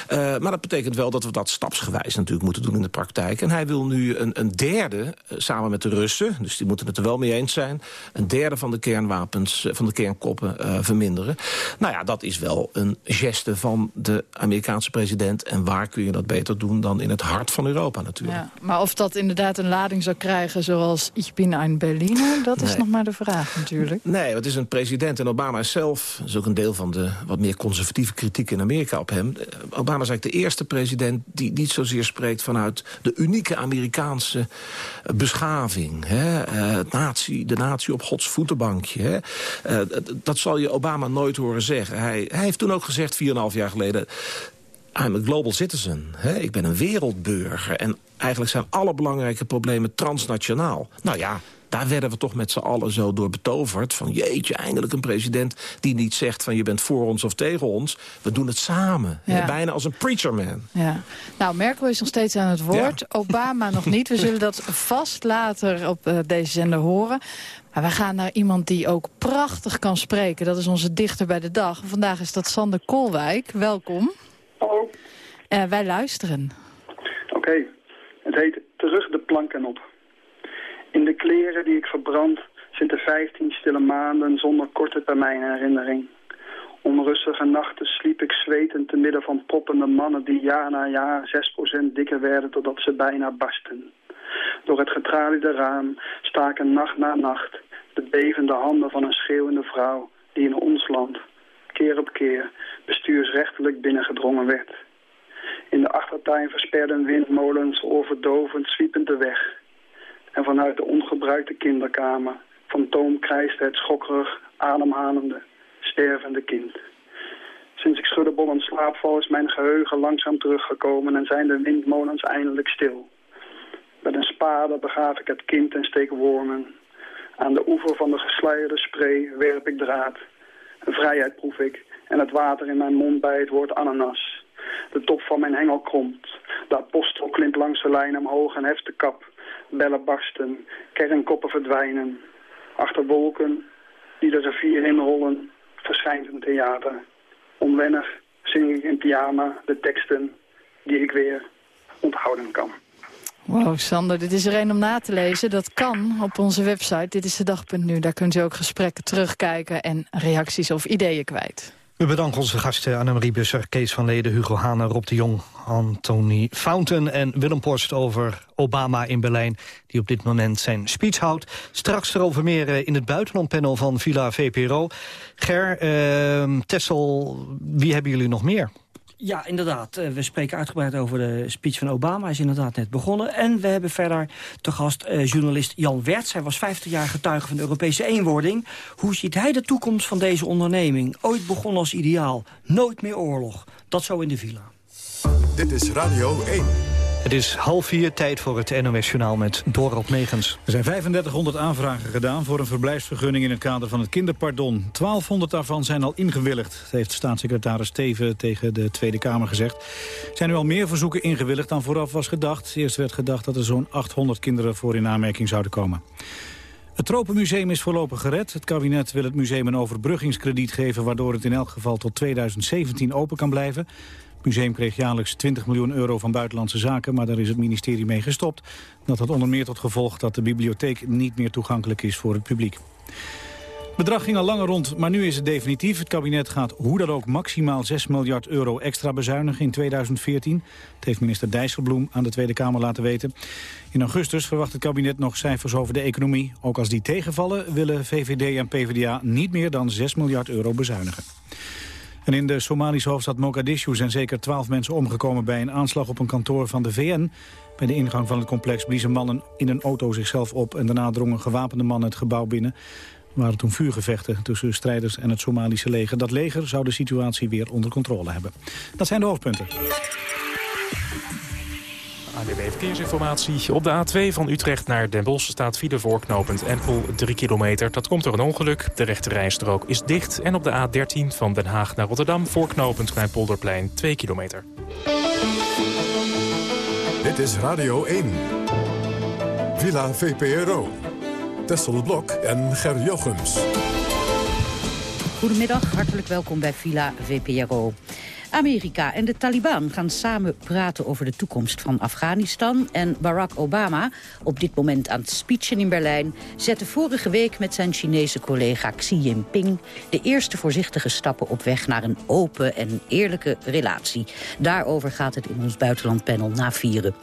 Uh, maar dat betekent wel dat we dat stapsgewijs natuurlijk moeten doen in de praktijk. En hij wil nu een, een derde, uh, samen met de Russen... dus die moeten het er wel mee eens zijn... een derde van de kernwapens, uh, van de kernkoppen verminderen. Nou ja, dat is wel een geste van de Amerikaanse president. En waar kun je dat beter doen dan in het hart van Europa natuurlijk. Ja, maar of dat inderdaad een lading zou krijgen zoals Ich bin ein Berliner... dat is Nee. nog maar de vraag natuurlijk. Nee, het is een president en Obama is zelf... dat is ook een deel van de wat meer conservatieve kritiek in Amerika op hem. Eh, Obama is eigenlijk de eerste president die niet zozeer spreekt... vanuit de unieke Amerikaanse eh, beschaving. Hè? Eh, natie, de natie op Gods voetenbankje. Hè? Dat- dat zal je Obama nooit horen zeggen. Hij, hij heeft toen ook gezegd, 4,5 jaar geleden... I'm a global citizen. Hè? Ik ben een wereldburger. En eigenlijk zijn alle belangrijke problemen transnationaal. Nou ja, daar werden we toch met z'n allen zo door betoverd. Van jeetje, eindelijk een president die niet zegt van je bent voor ons of tegen ons. We doen het samen. Ja. Hè? Bijna als een preacher man. Ja. Nou, Merkel is nog steeds aan het woord. Obama nog niet. We zullen dat vast later op eh, deze zender horen. Maar we gaan naar iemand die ook prachtig kan spreken. Dat is onze dichter bij de dag. Vandaag is dat Sander Kolwijk. Welkom. Hallo. Eh, wij luisteren. Oké, het heet Terug de planken op. In de kleren die ik verbrand zitten vijftien stille maanden zonder korte termijn herinnering. Onrustige nachten sliep ik zwetend te midden van poppende mannen die jaar na jaar 6% dikker werden totdat ze bijna barsten. Door het getraliede raam staken nacht na nacht de bevende handen van een schreeuwende vrouw die in ons land, keer op keer, bestuursrechtelijk binnengedrongen werd. In de achtertuin versperden windmolens overdovend zwiepend de weg. En vanuit de ongebruikte kinderkamer fantoom het schokkerig, ademhalende, stervende kind. Sinds ik schuddebol in slaap val is mijn geheugen langzaam teruggekomen en zijn de windmolens eindelijk stil. Met een spade begaaf ik het kind en steek wormen. Aan de oever van de gesluierde spree werp ik draad. Een vrijheid proef ik en het water in mijn mond bij het woord ananas. De top van mijn hengel kromt. De apostel klimt langs de lijn omhoog en heft de kap. Bellen barsten, kernkoppen verdwijnen. Achter wolken die de rivier inrollen, verschijnt een theater. Onwennig zing ik in pyjama de teksten die ik weer onthouden kan. Wow, Sander, dit is er een om na te lezen. Dat kan op onze website. Dit is de dag.nu. Daar kunt u ook gesprekken terugkijken en reacties of ideeën kwijt. We bedanken onze gasten Annemarie Busser, Kees van Leden, Hugo Hane, Rob de Jong, Anthony Fountain en Willem Post over Obama in Berlijn, die op dit moment zijn speech houdt. Straks erover meer eh, in het buitenlandpanel van Villa VPRO. Ger, uh, Tessel, wie hebben jullie nog meer? Ja, inderdaad. Eh, we spreken uitgebreid over de speech van Obama. Hij is inderdaad net begonnen. En we hebben verder te gast uh, journalist Jan Werts. Hij was 50 jaar getuige van de Europese eenwording. Hoe ziet hij de toekomst van deze onderneming? Ooit begonnen als ideaal. Nooit meer oorlog. Dat zo in de villa. Dit is Radio 1. Het is half vier, tijd voor het NOS-journaal met Dorot Megens. Er zijn 3500 aanvragen gedaan voor een verblijfsvergunning in het kader van het kinderpardon. 1200 daarvan zijn al ingewilligd, heeft staatssecretaris Steven tegen de Tweede Kamer gezegd. Er zijn nu al meer verzoeken ingewilligd dan vooraf was gedacht. Eerst werd gedacht dat er zo'n 800 kinderen voor in aanmerking zouden komen. Het Tropenmuseum is voorlopig gered. Het kabinet wil het museum een overbruggingskrediet geven... waardoor het in elk geval tot 2017 open kan blijven. Het museum kreeg jaarlijks 20 miljoen euro van buitenlandse zaken... maar daar is het ministerie mee gestopt. Dat had onder meer tot gevolg dat de bibliotheek niet meer toegankelijk is voor het publiek. Het bedrag ging al langer rond, maar nu is het definitief. Het kabinet gaat hoe dan ook maximaal 6 miljard euro extra bezuinigen in 2014. Dat heeft minister Dijsselbloem aan de Tweede Kamer laten weten. In augustus verwacht het kabinet nog cijfers over de economie. Ook als die tegenvallen willen VVD en PvdA niet meer dan 6 miljard euro bezuinigen. En in de Somalische hoofdstad Mogadishu zijn zeker twaalf mensen omgekomen bij een aanslag op een kantoor van de VN. Bij de ingang van het complex bliezen mannen in een auto zichzelf op en daarna drongen gewapende mannen het gebouw binnen. Er waren toen vuurgevechten tussen strijders en het Somalische leger. Dat leger zou de situatie weer onder controle hebben. Dat zijn de hoofdpunten. ANWB Verkeersinformatie. Op de A2 van Utrecht naar Den Bosch staat file voorknopend Empel 3 kilometer. Dat komt door een ongeluk. De rechte rijstrook is dicht. En op de A13 van Den Haag naar Rotterdam voorknopend Kleinpolderplein 2 kilometer. Dit is Radio 1. Villa VPRO. Tessel Blok en Ger Jochems. Goedemiddag, hartelijk welkom bij Villa VPRO. Amerika en de Taliban gaan samen praten over de toekomst van Afghanistan. En Barack Obama, op dit moment aan het speechen in Berlijn... zette vorige week met zijn Chinese collega Xi Jinping... de eerste voorzichtige stappen op weg naar een open en eerlijke relatie. Daarover gaat het in ons buitenlandpanel na vieren.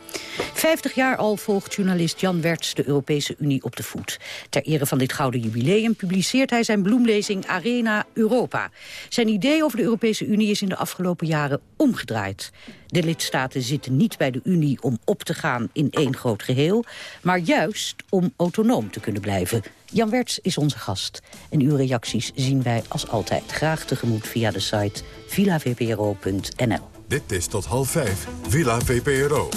Vijftig jaar al volgt journalist Jan Werts de Europese Unie op de voet. Ter ere van dit gouden jubileum publiceert hij zijn bloemlezing Arena Europa. Zijn idee over de Europese Unie is in de afgelopen jaren omgedraaid. De lidstaten zitten niet bij de Unie om op te gaan in één groot geheel... maar juist om autonoom te kunnen blijven. Jan Werts is onze gast. En uw reacties zien wij als altijd graag tegemoet via de site villavpro.nl. Dit is tot half vijf, Villa VPRO.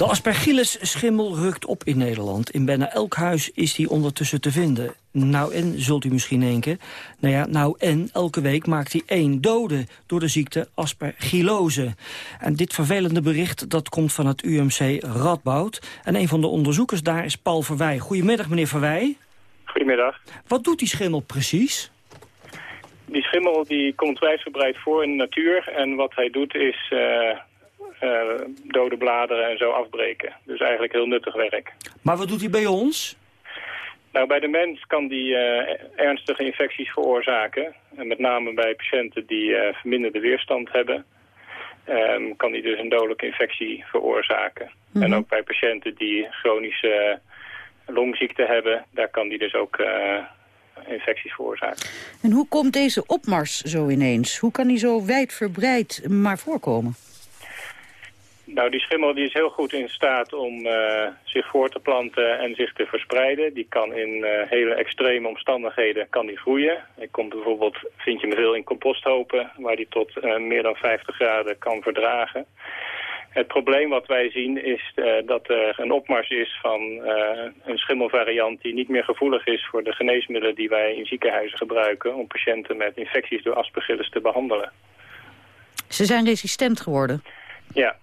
De aspergillus-schimmel rukt op in Nederland. In bijna elk huis is die ondertussen te vinden. Nou en, zult u misschien denken. Nou ja, nou en, elke week maakt hij één dode door de ziekte aspergillose. En dit vervelende bericht, dat komt van het UMC Radboud. En een van de onderzoekers daar is Paul Verwij. Goedemiddag, meneer Verwij. Goedemiddag. Wat doet die schimmel precies? Die schimmel die komt wijdverbreid voor in de natuur. En wat hij doet is... Uh, dode bladeren en zo afbreken. Dus eigenlijk heel nuttig werk. Maar wat doet hij bij ons? Nou, bij de mens kan die uh, ernstige infecties veroorzaken. En met name bij patiënten die uh, verminderde weerstand hebben... Um, kan die dus een dodelijke infectie veroorzaken. Mm -hmm. En ook bij patiënten die chronische longziekte hebben... daar kan die dus ook infecties veroorzaken. En hoe komt deze opmars zo ineens? Hoe kan die zo wijdverbreid maar voorkomen? Nou, die schimmel die is heel goed in staat om uh, zich voor te planten en zich te verspreiden. Die kan in uh, hele extreme omstandigheden kan die groeien. Ik komt bijvoorbeeld, vind je hem veel in composthopen, waar die tot uh, meer dan 50 graden kan verdragen. Het probleem wat wij zien is dat er een opmars is van een schimmelvariant die niet meer gevoelig is voor de geneesmiddelen die wij in ziekenhuizen gebruiken om patiënten met infecties door aspergillus te behandelen. Ze zijn resistent geworden? Ja,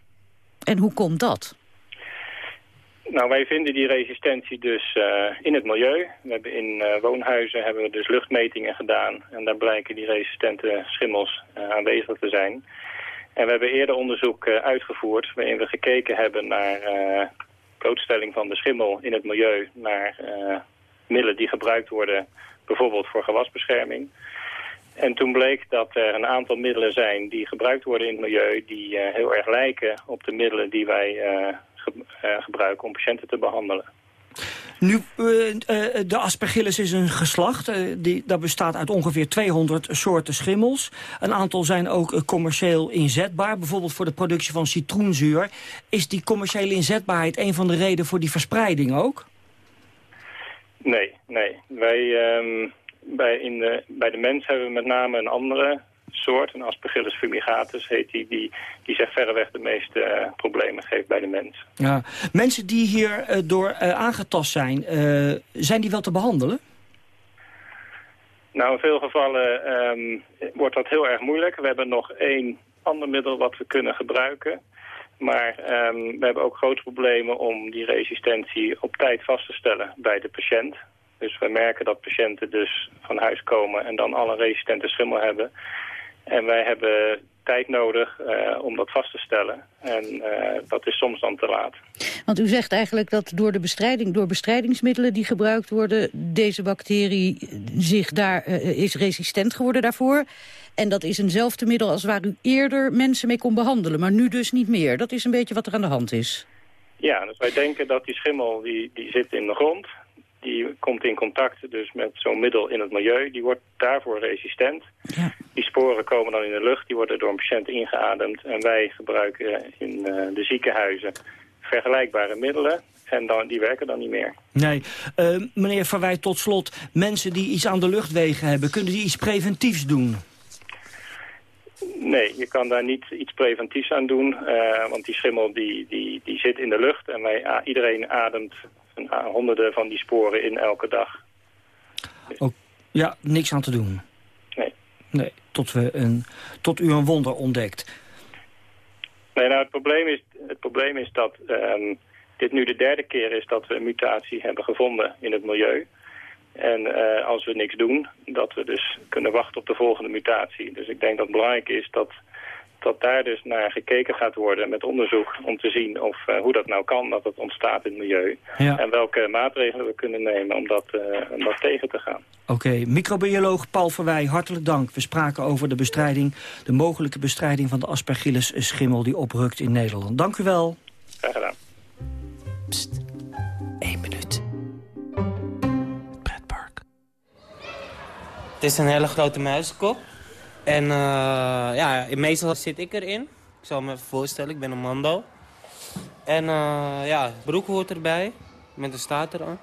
en hoe komt dat? Nou, wij vinden die resistentie dus uh, in het milieu. We hebben in uh, woonhuizen hebben we dus luchtmetingen gedaan. En daar blijken die resistente schimmels uh, aanwezig te zijn. En we hebben eerder onderzoek uitgevoerd waarin we gekeken hebben naar blootstelling van de schimmel in het milieu. Naar middelen die gebruikt worden bijvoorbeeld voor gewasbescherming. En toen bleek dat er een aantal middelen zijn die gebruikt worden in het milieu... die heel erg lijken op de middelen die wij eh, gebruiken om patiënten te behandelen. Nu, de aspergillus is een geslacht. Die, dat bestaat uit ongeveer 200 soorten schimmels. Een aantal zijn ook commercieel inzetbaar. Bijvoorbeeld voor de productie van citroenzuur. Is die commerciële inzetbaarheid een van de redenen voor die verspreiding ook? Nee, nee. Wij, um, bij, in de, bij de mens hebben we met name een andere soort, een Aspergillus fumigatus heet die, die, die zich verreweg de meeste uh, problemen geeft bij de mens. Ja. Mensen die hier uh, door uh, aangetast zijn, zijn die wel te behandelen? Nou, in veel gevallen um, wordt dat heel erg moeilijk. We hebben nog één ander middel wat we kunnen gebruiken. Maar um, we hebben ook grote problemen om die resistentie op tijd vast te stellen bij de patiënt. Dus we merken dat patiënten dus van huis komen en dan al een resistente schimmel hebben. En wij hebben tijd nodig uh, om dat vast te stellen. En uh, dat is soms dan te laat. Want u zegt eigenlijk dat door de bestrijding, door bestrijdingsmiddelen die gebruikt worden, deze bacterie zich daar uh, is resistent geworden daarvoor. En dat is eenzelfde middel als waar u eerder mensen mee kon behandelen, maar nu dus niet meer. Dat is een beetje wat er aan de hand is. Ja, dus wij denken dat die schimmel die, die zit in de grond die komt in contact dus met zo'n middel in het milieu. Die wordt daarvoor resistent. Ja. Die sporen komen dan in de lucht, die worden door een patiënt ingeademd. En wij gebruiken in uh, de ziekenhuizen vergelijkbare middelen. En dan, die werken dan niet meer. Nee. Uh, meneer Verwijt, tot slot. Mensen die iets aan de luchtwegen hebben, kunnen die iets preventiefs doen? Nee, je kan daar niet iets preventiefs aan doen. Uh, want die schimmel die, die, die zit in de lucht. En wij, iedereen ademt honderden van die sporen in elke dag. Oh, ja, niks aan te doen. Nee. Nee, tot, we een, tot u een wonder ontdekt. Nee, nou het probleem is, het probleem is dat um, dit nu de derde keer is dat we een mutatie hebben gevonden in het milieu. En uh, als we niks doen, dat we dus kunnen wachten op de volgende mutatie. Dus ik denk dat het belangrijk is dat dat daar dus naar gekeken gaat worden met onderzoek... om te zien of, uh, hoe dat nou kan, dat het ontstaat in het milieu. Ja. En welke maatregelen we kunnen nemen om dat, uh, om dat tegen te gaan. Oké, okay. microbioloog Paul Verwij, hartelijk dank. We spraken over de bestrijding, de mogelijke bestrijding van de aspergillus-schimmel... die oprukt in Nederland. Dank u wel. Graag gedaan. Pst, één minuut. Het pretpark. Het is een hele grote muiskop. En uh, ja, meestal zit ik erin. Ik zal me even voorstellen, ik ben een mando. En uh, ja, broek hoort erbij, met een staart eraan.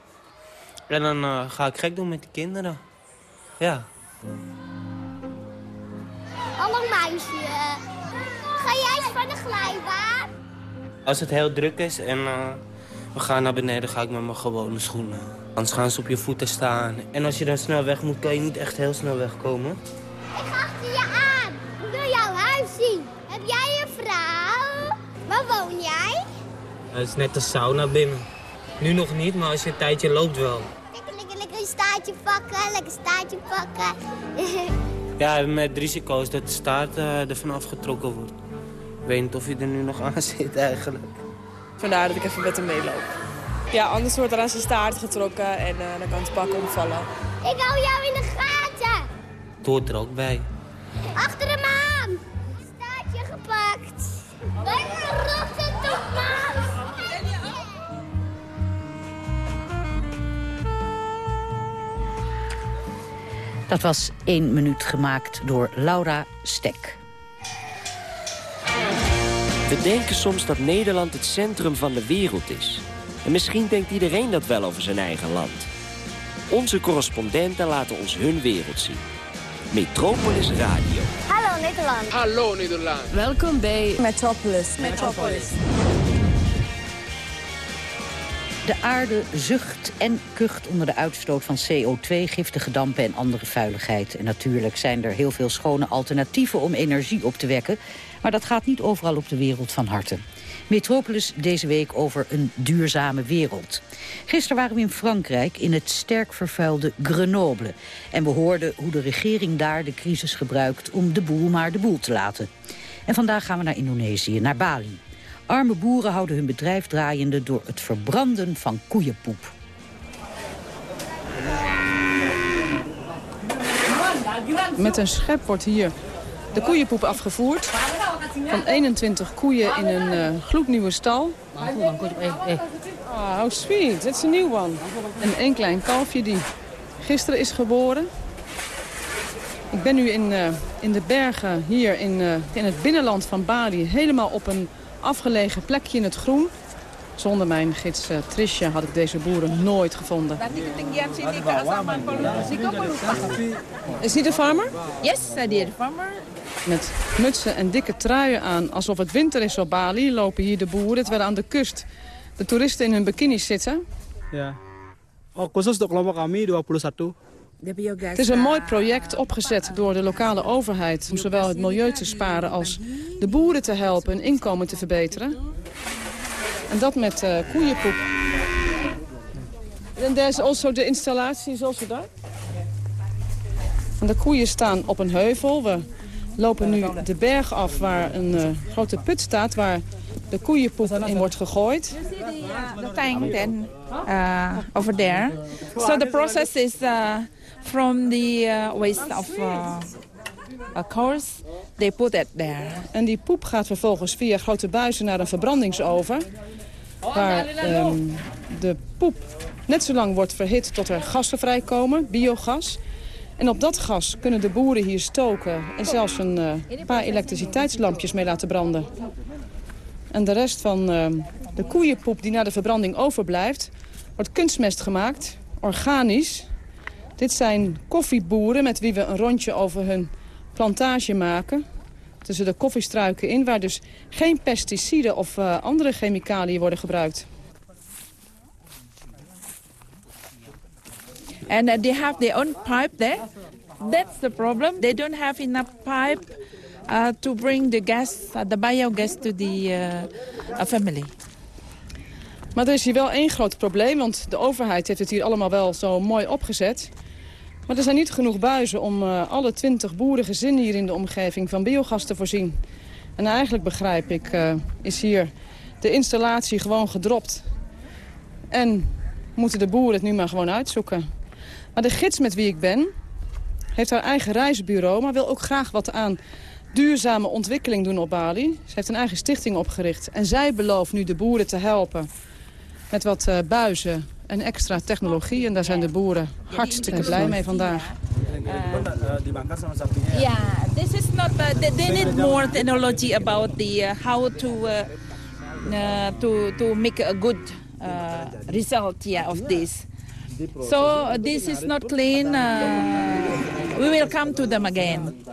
En dan uh, ga ik gek doen met de kinderen. Ja. Hallo meisje, ga jij eens van de glijbaan? Als het heel druk is en we gaan naar beneden, ga ik met mijn gewone schoenen. Anders gaan ze op je voeten staan. En als je dan snel weg moet, kan je niet echt heel snel wegkomen. Ik ga je aan. Ik wil jouw huis zien. Heb jij een vrouw? Waar woon jij? Het is net een sauna binnen. Nu nog niet, maar als je een tijdje loopt wel. Lekker, lekker, lekker een staartje pakken. Lekker staartje pakken. ja, met risico's dat de staart uh, er vanaf getrokken wordt. Ik weet niet of je er nu nog aan zit eigenlijk. Vandaar dat ik even met hem meeloop. Ja, anders wordt er aan zijn staart getrokken en uh, dan kan het pak omvallen. Ik hou jou in de gaten. Het hoort er ook bij. Achter hem aan. Staartje gepakt. Lekker rotte tomaat. Dat was één minuut gemaakt door Laura Stek. We denken soms dat Nederland het centrum van de wereld is. En misschien denkt iedereen dat wel over zijn eigen land. Onze correspondenten laten ons hun wereld zien. Metropolis Radio. Hallo Nederland. Hallo Nederland. Welkom bij Metropolis. Metropolis. De aarde zucht en kucht onder de uitstoot van CO2, giftige dampen en andere vuiligheid. En natuurlijk zijn er heel veel schone alternatieven om energie op te wekken. Maar dat gaat niet overal op de wereld van harte. Metropolis deze week over een duurzame wereld. Gisteren waren we in Frankrijk in het sterk vervuilde Grenoble. En we hoorden hoe de regering daar de crisis gebruikt om de boel maar de boel te laten. En vandaag gaan we naar Indonesië, naar Bali. Arme boeren houden hun bedrijf draaiende door het verbranden van koeienpoep. Met een schep wordt hier de koeienpoep afgevoerd. Van 21 koeien in een uh, gloednieuwe stal. Oh, how sweet. It's a new one. En één klein kalfje die gisteren is geboren. Ik ben nu in, uh, in de bergen hier in, uh, in het binnenland van Bali. Helemaal op een afgelegen plekje in het groen. Zonder mijn gids uh, Trisha had ik deze boeren nooit gevonden. Is die de farmer? Yes, die de farmer. Met mutsen en dikke truien aan, alsof het winter is op Bali, lopen hier de boeren terwijl aan de kust de toeristen in hun bikinis zitten. Ja. Oh, khusus untuk kelompok kami 21. Het is een mooi project opgezet door de lokale overheid... om zowel het milieu te sparen als de boeren te helpen hun inkomen te verbeteren. En dat met uh, koeienpoep. En there's also de installatie is also daar. En de koeien staan op een heuvel. We lopen nu de berg af waar een uh, grote put staat... waar de koeienpoep in wordt gegooid. The tank then uh, over there. So the process is uh, from the uh, waste of uh, coals. They put it there. En die poep gaat vervolgens via grote buizen naar een verbrandingsoven. Waar um, de poep net zo lang wordt verhit tot er gassen vrijkomen, biogas. En op dat gas kunnen de boeren hier stoken en zelfs een uh, paar elektriciteitslampjes mee laten branden. En de rest van uh, de koeienpoep die na de verbranding overblijft... wordt kunstmest gemaakt, organisch. Dit zijn koffieboeren met wie we een rondje over hun plantage maken. Tussen de koffiestruiken in, waar dus geen pesticiden of uh, andere chemicaliën worden gebruikt. And uh, they have their own pipe there. That's the problem. They don't have enough pipe uh, to bring the gas, uh, the biogas to the uh, family. Maar er is hier wel één groot probleem, want de overheid heeft het hier allemaal wel zo mooi opgezet. Maar er zijn niet genoeg buizen om uh, alle twintig boerengezinnen hier in de omgeving van biogas te voorzien. En eigenlijk begrijp ik, uh, is hier de installatie gewoon gedropt. En moeten de boeren het nu maar gewoon uitzoeken. Maar de gids met wie ik ben, heeft haar eigen reisbureau... maar wil ook graag wat aan duurzame ontwikkeling doen op Bali. Ze heeft een eigen stichting opgericht. En zij belooft nu de boeren te helpen met wat uh, buizen en extra technologie. En daar zijn de boeren hartstikke blij mee vandaag. Ja, this is not. Uh, they, need more technology about the uh, how to to to make a good result yeah, of this. So this is not clean. we will come to them again.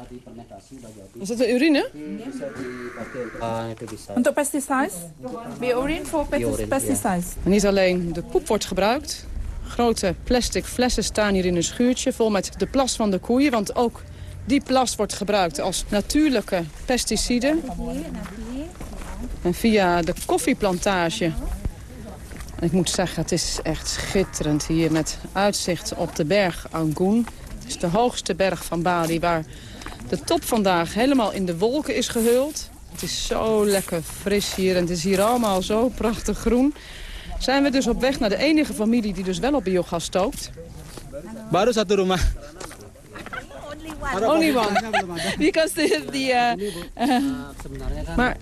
Is het de urine? Untuk pesticides? Biourine voor pesticides. En niet alleen de poep wordt gebruikt. Grote plastic flessen staan hier in een schuurtje vol met de plas van de koeien. Want ook die plas wordt gebruikt als natuurlijke pesticiden. En via de koffieplantage. En ik moet zeggen, het is echt schitterend hier met uitzicht op de berg Angoon. Het is de hoogste berg van Bali waar de top vandaag helemaal in de wolken is gehuld. Het is zo lekker fris hier en het is hier allemaal zo prachtig groen. Zijn we dus op weg naar de enige familie die dus wel op biogas stookt. Baru satu rumah. Only one. Because the, the uh, uh, maar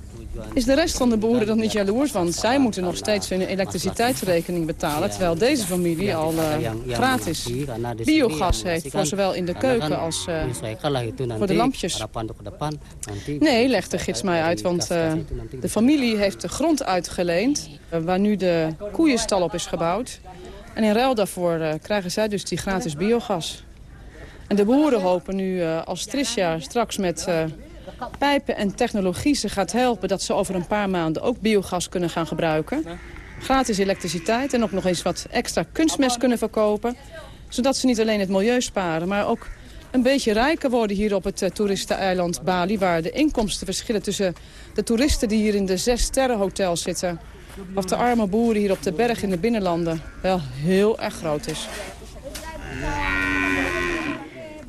is de rest van de boeren dan niet jaloers? Want zij moeten nog steeds hun elektriciteitsrekening betalen... terwijl deze familie al uh, gratis biogas heeft... voor zowel in de keuken als uh, voor de lampjes. Nee, legt de gids mij uit, want uh, de familie heeft de grond uitgeleend... waar nu de koeienstal op is gebouwd. En in ruil daarvoor krijgen zij dus die gratis biogas. En de boeren hopen nu als Tricia straks met pijpen en technologie ze gaat helpen... dat ze over een paar maanden ook biogas kunnen gaan gebruiken. gratis elektriciteit... en ook nog eens wat extra kunstmest kunnen verkopen. Zodat ze niet alleen het milieu sparen, maar ook een beetje rijker worden hier op het uh, toeristeneiland Bali... waar de inkomsten verschillen tussen de toeristen die hier in de zes sterrenhotels zitten... of de arme boeren hier op de berg in de binnenlanden wel heel erg groot is.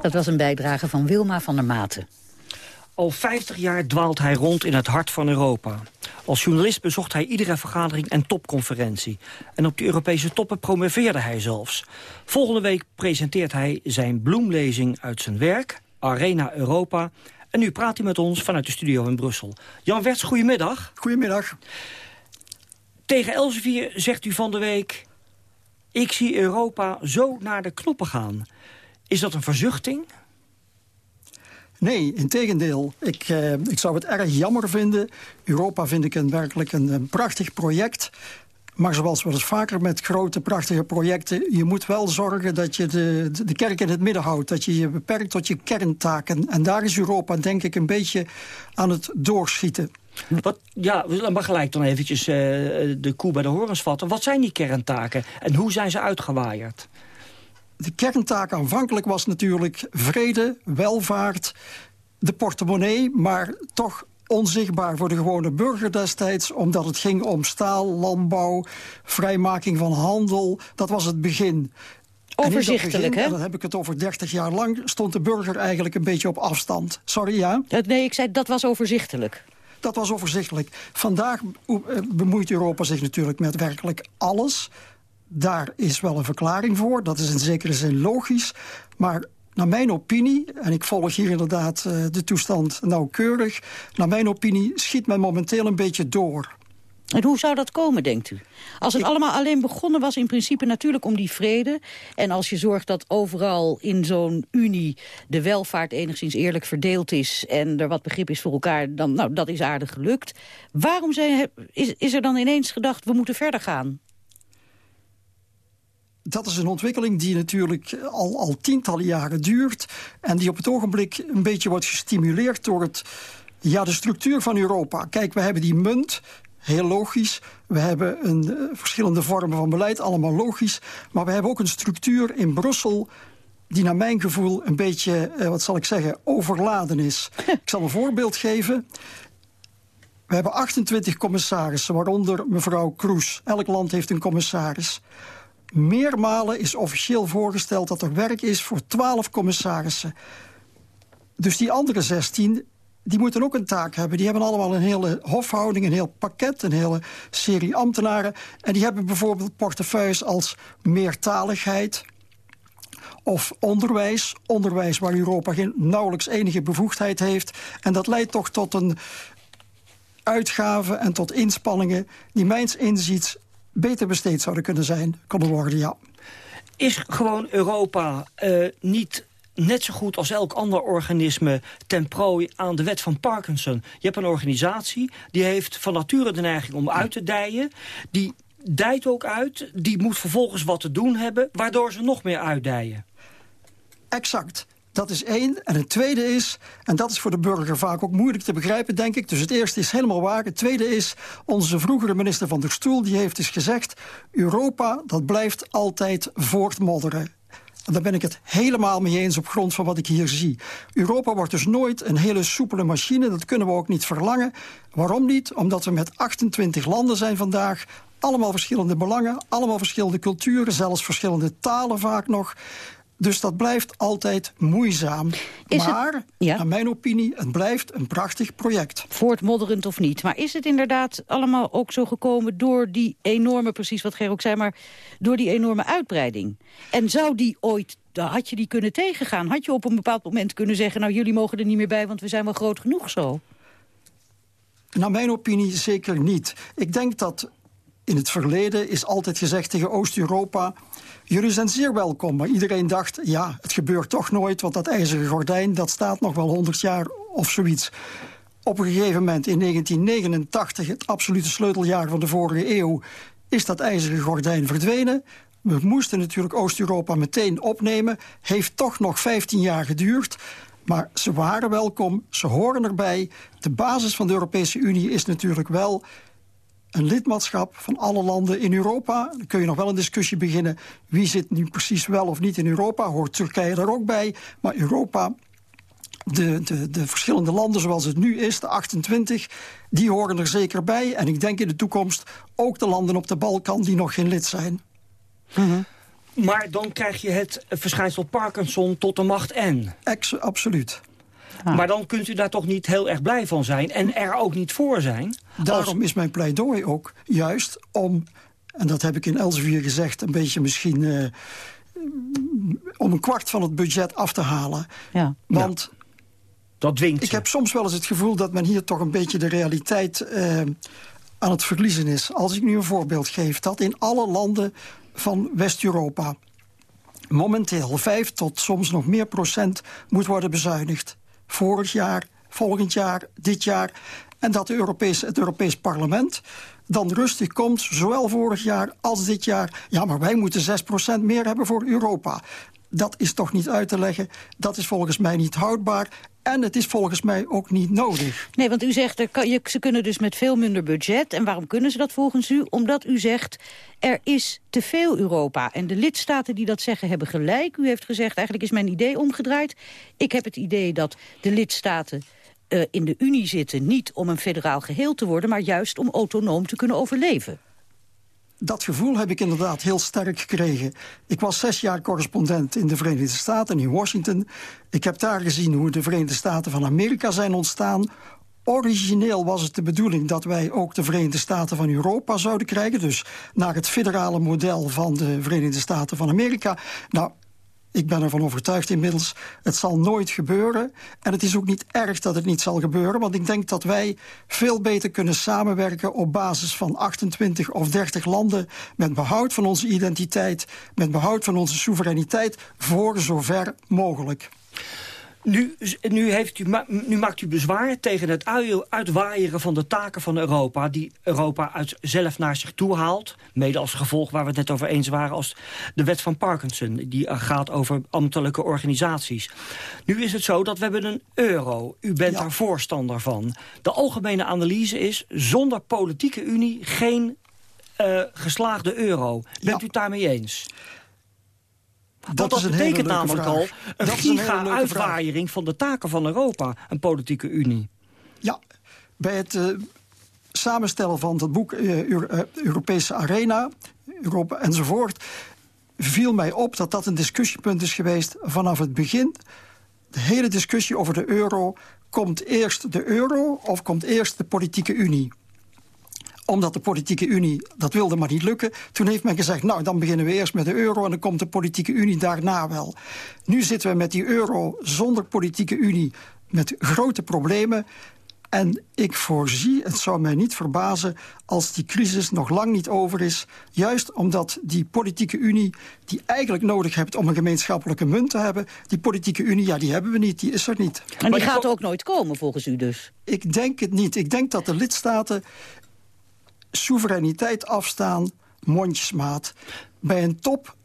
Dat was een bijdrage van Wilma van der Maten. Al 50 jaar dwaalt hij rond in het hart van Europa. Als journalist bezocht hij iedere vergadering en topconferentie. En op de Europese toppen promoveerde hij zelfs. Volgende week presenteert hij zijn bloemlezing uit zijn werk... Arena Europa. En nu praat hij met ons vanuit de studio in Brussel. Jan Werts, goedemiddag. Goedemiddag. Tegen Elsevier zegt u van de week... ik zie Europa zo naar de knoppen gaan. Is dat een verzuchting? Nee, in tegendeel. Ik, uh, ik zou het erg jammer vinden. Europa vind ik een, werkelijk een, een prachtig project. Maar zoals wel eens vaker met grote, prachtige projecten... je moet wel zorgen dat je de, de kerk in het midden houdt. Dat je je beperkt tot je kerntaken. En daar is Europa, denk ik, een beetje aan het doorschieten. Wat, ja, maar gelijk dan eventjes uh, de koe bij de horens vatten. Wat zijn die kerntaken en hoe zijn ze uitgewaaierd? De kerntaak aanvankelijk was natuurlijk vrede, welvaart, de portemonnee... maar toch onzichtbaar voor de gewone burger destijds... omdat het ging om staal, landbouw, vrijmaking van handel. Dat was het begin. Overzichtelijk, hè? dan heb ik het over 30 jaar lang... stond de burger eigenlijk een beetje op afstand. Sorry, ja? Nee, ik zei dat was overzichtelijk. Dat was overzichtelijk. Vandaag eh, bemoeit Europa zich natuurlijk met werkelijk alles daar is wel een verklaring voor. Dat is in zekere zin logisch. Maar naar mijn opinie, en ik volg hier inderdaad uh, de toestand nauwkeurig... naar mijn opinie schiet men momenteel een beetje door. En hoe zou dat komen, denkt u? Als het allemaal alleen begonnen was in principe natuurlijk om die vrede... en als je zorgt dat overal in zo'n unie de welvaart enigszins eerlijk verdeeld is... en er wat begrip is voor elkaar, dan, nou, dat is aardig gelukt. Waarom zijn, is, is er dan ineens gedacht, we moeten verder gaan? Dat is een ontwikkeling die natuurlijk al, al tientallen jaren duurt... en die op het ogenblik een beetje wordt gestimuleerd door het, ja, de structuur van Europa. Kijk, we hebben die munt, heel logisch. We hebben een, uh, verschillende vormen van beleid, allemaal logisch. Maar we hebben ook een structuur in Brussel die naar mijn gevoel een beetje, uh, wat zal ik zeggen, overladen is. ik zal een voorbeeld geven. We hebben 28 commissarissen, waaronder mevrouw Kroes. Elk land heeft een commissaris meermalen is officieel voorgesteld dat er werk is voor twaalf commissarissen. Dus die andere 16, die moeten ook een taak hebben. Die hebben allemaal een hele hofhouding, een heel pakket, een hele serie ambtenaren. En die hebben bijvoorbeeld portefeuilles als meertaligheid of onderwijs. Onderwijs waar Europa geen, nauwelijks enige bevoegdheid heeft. En dat leidt toch tot een uitgave en tot inspanningen die mijns inziens beter besteed zouden kunnen zijn, kunnen worden, ja. Is gewoon Europa uh, niet net zo goed als elk ander organisme ten prooi aan de wet van Parkinson. Je hebt een organisatie, die heeft van nature de neiging om uit te dijen. Die dijt ook uit, die moet vervolgens wat te doen hebben... waardoor ze nog meer uitdijen. Exact. Dat is één. En het tweede is, en dat is voor de burger vaak ook moeilijk te begrijpen, denk ik. Dus het eerste is helemaal waar. Het tweede is, onze vroegere minister van der Stoel... die heeft dus gezegd, Europa, dat blijft altijd voortmodderen. En daar ben ik het helemaal mee eens op grond van wat ik hier zie. Europa wordt dus nooit een hele soepele machine. Dat kunnen we ook niet verlangen. Waarom niet? Omdat we met 28 landen zijn vandaag. Allemaal verschillende belangen, allemaal verschillende culturen... zelfs verschillende talen vaak nog. Dus dat blijft altijd moeizaam. maar, het, ja? naar mijn opinie, het blijft een prachtig project. Voortmodderend of niet. Maar is het inderdaad allemaal ook zo gekomen door die enorme, precies wat Ger ook zei... maar door die enorme uitbreiding? En zou die ooit had je die kunnen tegengaan? Had je op een bepaald moment kunnen zeggen... nou, jullie mogen er niet meer bij, want we zijn wel groot genoeg zo? Naar mijn opinie zeker niet. Ik denk dat in het verleden is altijd gezegd tegen Oost-Europa... jullie zijn zeer welkom. Maar iedereen dacht, ja, het gebeurt toch nooit... want dat ijzeren gordijn, dat staat nog wel 100 jaar of zoiets. Op een gegeven moment in 1989, het absolute sleuteljaar van de vorige eeuw... is dat ijzeren gordijn verdwenen. We moesten natuurlijk Oost-Europa meteen opnemen. Heeft toch nog 15 jaar geduurd. Maar ze waren welkom, ze horen erbij. De basis van de Europese Unie is natuurlijk wel een lidmaatschap van alle landen in Europa. Dan kun je nog wel een discussie beginnen. Wie zit nu precies wel of niet in Europa? Hoort Turkije er ook bij? Maar Europa de, de, de verschillende landen zoals het nu is, de 28, die horen er zeker bij. En ik denk in de toekomst ook de landen op de Balkan die nog geen lid zijn. Maar dan krijg je het verschijnsel Parkinson tot de macht N. Ex absoluut. Maar dan kunt u daar toch niet heel erg blij van zijn en er ook niet voor zijn? Daarom is mijn pleidooi ook juist om, en dat heb ik in Elsevier gezegd... een beetje misschien eh, om een kwart van het budget af te halen. Ja. Want dat dwingt ik heb soms wel eens het gevoel dat men hier toch een beetje de realiteit eh, aan het verliezen is. Als ik nu een voorbeeld geef, dat in alle landen van West-Europa... momenteel 5 tot soms nog meer procent moet worden bezuinigd. Vorig jaar, volgend jaar, dit jaar. En dat de Europese, het Europees Parlement dan rustig komt, zowel vorig jaar als dit jaar... ja, maar wij moeten 6% meer hebben voor Europa. Dat is toch niet uit te leggen. Dat is volgens mij niet houdbaar. En het is volgens mij ook niet nodig. Nee, want u zegt, er ze kunnen dus met veel minder budget. En waarom kunnen ze dat volgens u? Omdat u zegt, er is te veel Europa. En de lidstaten die dat zeggen hebben gelijk. U heeft gezegd, eigenlijk is mijn idee omgedraaid. Ik heb het idee dat de lidstaten uh, in de Unie zitten... niet om een federaal geheel te worden... maar juist om autonoom te kunnen overleven dat gevoel heb ik inderdaad heel sterk gekregen. Ik was zes jaar correspondent in de Verenigde Staten, in Washington. Ik heb daar gezien hoe de Verenigde Staten van Amerika zijn ontstaan. Origineel was het de bedoeling dat wij ook de Verenigde Staten van Europa zouden krijgen. Dus naar het federale model van de Verenigde Staten van Amerika. Nou, ik ben ervan overtuigd inmiddels, het zal nooit gebeuren. En het is ook niet erg dat het niet zal gebeuren. Want ik denk dat wij veel beter kunnen samenwerken... op basis van 28 of 30 landen... met behoud van onze identiteit, met behoud van onze soevereiniteit... voor zover mogelijk. Nu, nu, heeft u, nu maakt u bezwaar tegen het uitwaaieren van de taken van Europa... die Europa uit zelf naar zich toe haalt. Mede als gevolg waar we het net over eens waren... als de wet van Parkinson, die gaat over ambtelijke organisaties. Nu is het zo dat we hebben een euro. U bent daar voorstander van. De algemene analyse is, zonder politieke unie geen uh, geslaagde euro. Bent u het daarmee eens? Dat, dat betekent namelijk al een giga-uitwaaiering van de taken van Europa, een politieke unie. Ja, bij het uh, samenstellen van het boek uh, Europese Arena, Europa enzovoort, viel mij op dat dat een discussiepunt is geweest vanaf het begin. De hele discussie over de euro, komt eerst de euro of komt eerst de politieke unie? Omdat de politieke unie, dat wilde maar niet lukken. Toen heeft men gezegd, nou dan beginnen we eerst met de euro... en dan komt de politieke unie daarna wel. Nu zitten we met die euro zonder politieke unie met grote problemen. En ik voorzie, het zou mij niet verbazen als die crisis nog lang niet over is. Juist omdat die politieke unie, die eigenlijk nodig hebt om een gemeenschappelijke munt te hebben. Die politieke unie, ja, die hebben we niet, die is er niet. En die gaat ook nooit komen volgens u dus? Ik denk het niet. Ik denk dat de lidstaten soevereiniteit afstaan, mondjesmaat. Bij een top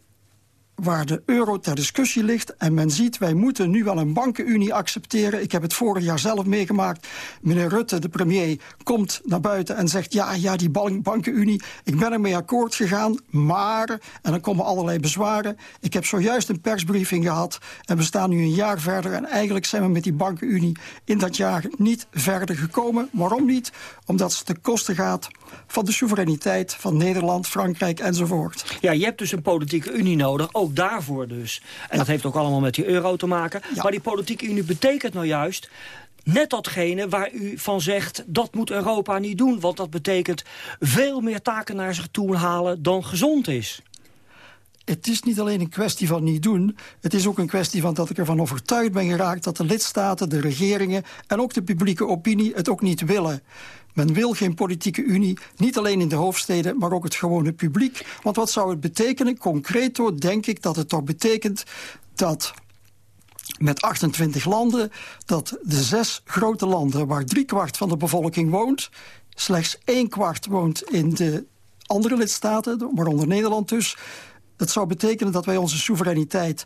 waar de euro ter discussie ligt. En men ziet, wij moeten nu wel een bankenunie accepteren. Ik heb het vorig jaar zelf meegemaakt. Meneer Rutte, de premier, komt naar buiten en zegt... ja, ja, die bankenunie, ik ben ermee akkoord gegaan, maar... en dan komen allerlei bezwaren. Ik heb zojuist een persbriefing gehad en we staan nu een jaar verder... en eigenlijk zijn we met die bankenunie in dat jaar niet verder gekomen. Waarom niet? Omdat het ten koste gaat van de soevereiniteit van Nederland, Frankrijk enzovoort. Ja, je hebt dus een politieke unie nodig, ook daarvoor dus. En dat heeft ook allemaal met die euro te maken. Maar die politieke unie betekent nou juist net datgene waar u van zegt... dat moet Europa niet doen, want dat betekent veel meer taken naar zich toe halen dan gezond is. Het is niet alleen een kwestie van niet doen. Het is ook een kwestie van dat ik ervan overtuigd ben geraakt... dat de lidstaten, de regeringen en ook de publieke opinie het ook niet willen. Men wil geen politieke unie, niet alleen in de hoofdsteden... maar ook het gewone publiek. Want wat zou het betekenen? Concreto denk ik dat het toch betekent dat met 28 landen... dat de zes grote landen waar driekwart van de bevolking woont... slechts één kwart woont in de andere lidstaten, waaronder Nederland dus... Het zou betekenen dat wij onze soevereiniteit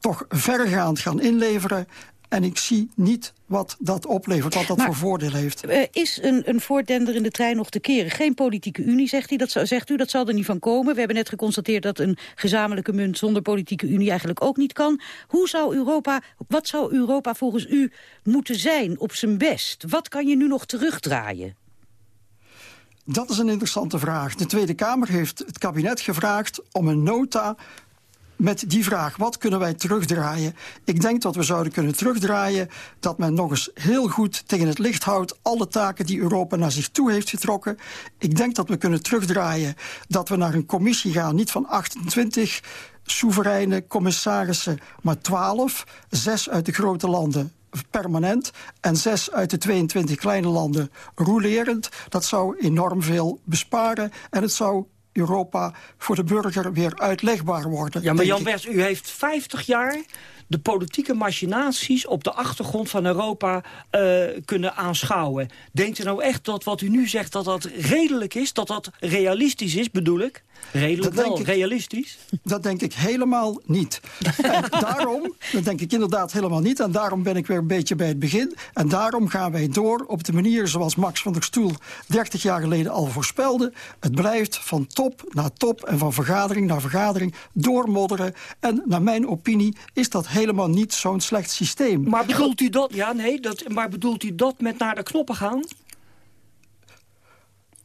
toch verregaand gaan inleveren En ik zie niet wat dat oplevert, wat dat Maar- voor voordeel heeft. Eh, is een, een voortdender in de trein nog te keren? Geen politieke unie, zegt, hij. Dat, zegt u, dat zal er niet van komen. We hebben net geconstateerd dat een gezamenlijke munt zonder politieke unie eigenlijk ook niet kan. Hoe zou Europa, wat zou Europa volgens u moeten zijn op zijn best? Wat kan je nu nog terugdraaien? Dat is een interessante vraag. De Tweede Kamer heeft het kabinet gevraagd om een nota met die vraag, wat kunnen wij terugdraaien? Ik denk dat we zouden kunnen terugdraaien dat men nog eens heel goed tegen het licht houdt alle taken die Europa naar zich toe heeft getrokken. Ik denk dat we kunnen terugdraaien dat we naar een commissie gaan, niet van 28 soevereine commissarissen, maar 12, zes uit de grote landen permanent en zes uit de 22 kleine landen rolerend. Dat zou enorm veel besparen en het zou Europa voor de burger weer uitlegbaar worden. Ja, maar Jan. Wers, u heeft 50 jaar de politieke machinaties op de achtergrond van Europa eh, kunnen aanschouwen. Denkt u nou echt dat wat u nu zegt, dat dat redelijk is? Dat dat realistisch is, bedoel ik? Redelijk Dat wel, ik- realistisch? Dat denk ik helemaal niet. En daarom, dat denk ik inderdaad helemaal niet. En daarom ben ik weer een beetje bij het begin. En daarom gaan wij door op de manier zoals Max van der Stoel 30 jaar geleden al voorspelde. Het blijft van top naar top en van vergadering naar vergadering doormodderen. En naar mijn opinie is dat helemaal niet zo'n slecht systeem. Maar bedoelt u dat, ja nee, dat, maar bedoelt u dat met naar de knoppen gaan?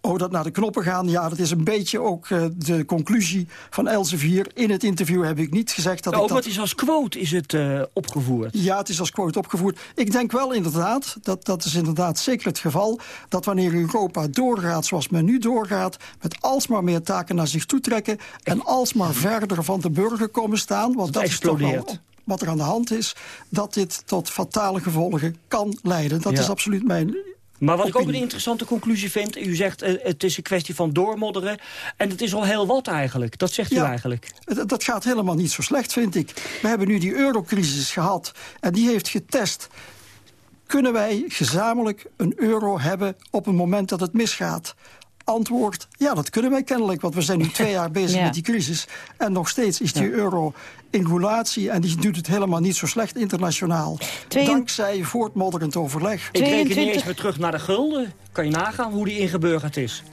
Oh, dat naar de knoppen gaan, ja, dat is een beetje ook eh, de conclusie van Elsevier. In het interview heb ik niet gezegd dat ook ik dat... wat is als quote is het eh, opgevoerd. Ja, het is als quote opgevoerd. Ik denk wel inderdaad, dat, dat is inderdaad zeker het geval... dat wanneer Europa doorgaat zoals men nu doorgaat... met alsmaar meer taken naar zich toe trekken... en alsmaar verder van de burger komen staan... want dat is toch wel wat er aan de hand is... dat dit tot fatale gevolgen kan leiden. Dat Ja. is absoluut mijn Maar wat ik ook een interessante conclusie vind... u zegt eh, het is een kwestie van doormodderen. En het is al heel wat eigenlijk. Dat zegt u eigenlijk. Dat, dat gaat helemaal niet zo slecht, vind ik. We hebben nu die eurocrisis gehad en die heeft getest... kunnen wij gezamenlijk een euro hebben op een moment dat het misgaat? Antwoord, ja, dat kunnen wij kennelijk, want we zijn nu twee jaar bezig Ja. met die crisis. En nog steeds is die euro in roulatie en die doet het helemaal niet zo slecht internationaal. Twee- Dankzij voortmodderend overleg. Ik reken niet 22 eens meer terug naar de gulden. Kan je nagaan hoe die ingeburgerd is?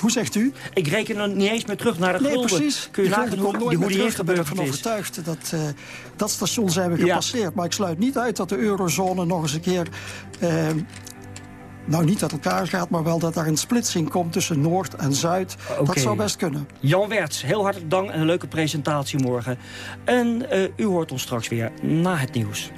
Hoe zegt u? Ik reken er niet eens meer terug naar de Nee, gulden. precies. Kun je De nagaan hoe, nooit hoe die terug, daar ben ik van ingeburgerd is? overtuigd. Dat, eh, dat station zijn we Ja. gepasseerd. Maar ik sluit niet uit dat de eurozone nog eens een keer... eh, nou, niet uit elkaar gaat, maar wel dat daar een splitsing komt tussen Noord en Zuid. Dat zou best kunnen. Jan Werts, heel hartelijk dank en een leuke presentatie morgen. En eh, u hoort ons straks weer na het nieuws.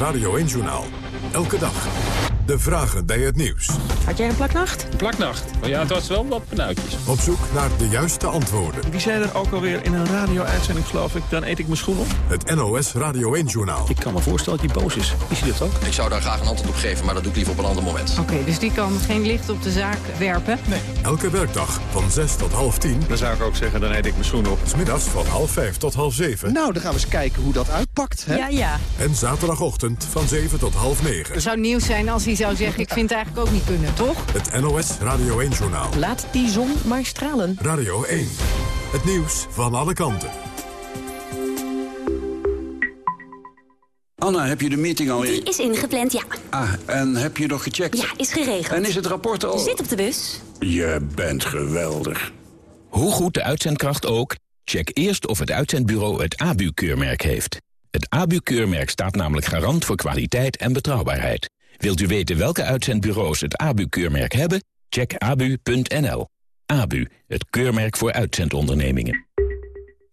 Radio 1-journaal. Elke dag. De vragen bij het nieuws. Had jij een plaknacht? Plaknacht. Ja, het was wel wat penuitjes. Op zoek naar de juiste antwoorden. Die zei er ook alweer in een radio-uitzending, geloof ik... dan eet ik mijn schoen op. Het NOS Radio 1-journaal. Ik kan me voorstellen dat hij boos is. Is hij dat ook? Ik zou daar graag een antwoord op geven, maar dat doe ik liever op een ander moment. Oké, dus die kan geen licht op de zaak werpen? Nee. Elke werkdag van 6 tot half 10. Dan zou ik ook zeggen, dan eet ik mijn schoen op. Smiddags van half 5 tot half 7. Nou, dan gaan we eens kijken hoe dat Hè? Ja, ja. En zaterdagochtend van 7 tot half 9. Het zou nieuws zijn als hij zou zeggen, ik vind het eigenlijk ook niet kunnen, toch? Het NOS Radio 1-journaal. Laat die zon maar stralen. Radio 1. Het nieuws van alle kanten. Anna, heb je de meeting al Die is ingepland, ja. Ah, en heb je nog gecheckt? Ja, is geregeld. En is het rapport al... Zit op de bus. Je bent geweldig. Hoe goed de uitzendkracht ook, check eerst of het uitzendbureau het ABU-keurmerk heeft. Het ABU-keurmerk staat namelijk garant voor kwaliteit en betrouwbaarheid. Wilt u weten welke uitzendbureaus het ABU-keurmerk hebben? Check abu.nl. ABU, het keurmerk voor uitzendondernemingen.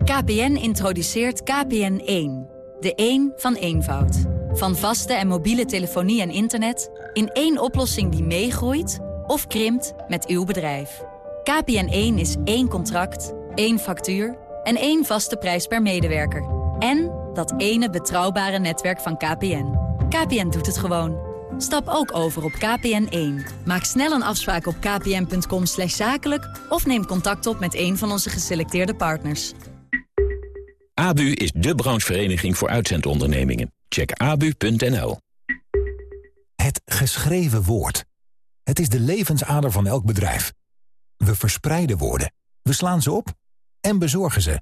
KPN introduceert KPN1. De 1 van eenvoud. Van vaste en mobiele telefonie en internet... in één oplossing die meegroeit of krimpt met uw bedrijf. KPN1 is één contract, één factuur en één vaste prijs per medewerker. En dat ene betrouwbare netwerk van KPN. KPN doet het gewoon. Stap ook over op KPN1. Maak snel een afspraak op kpn.com zakelijk... of neem contact op met een van onze geselecteerde partners. ABU is de branchevereniging voor uitzendondernemingen. Check abu.nl. Het geschreven woord. Het is de levensader van elk bedrijf. We verspreiden woorden, we slaan ze op en bezorgen ze.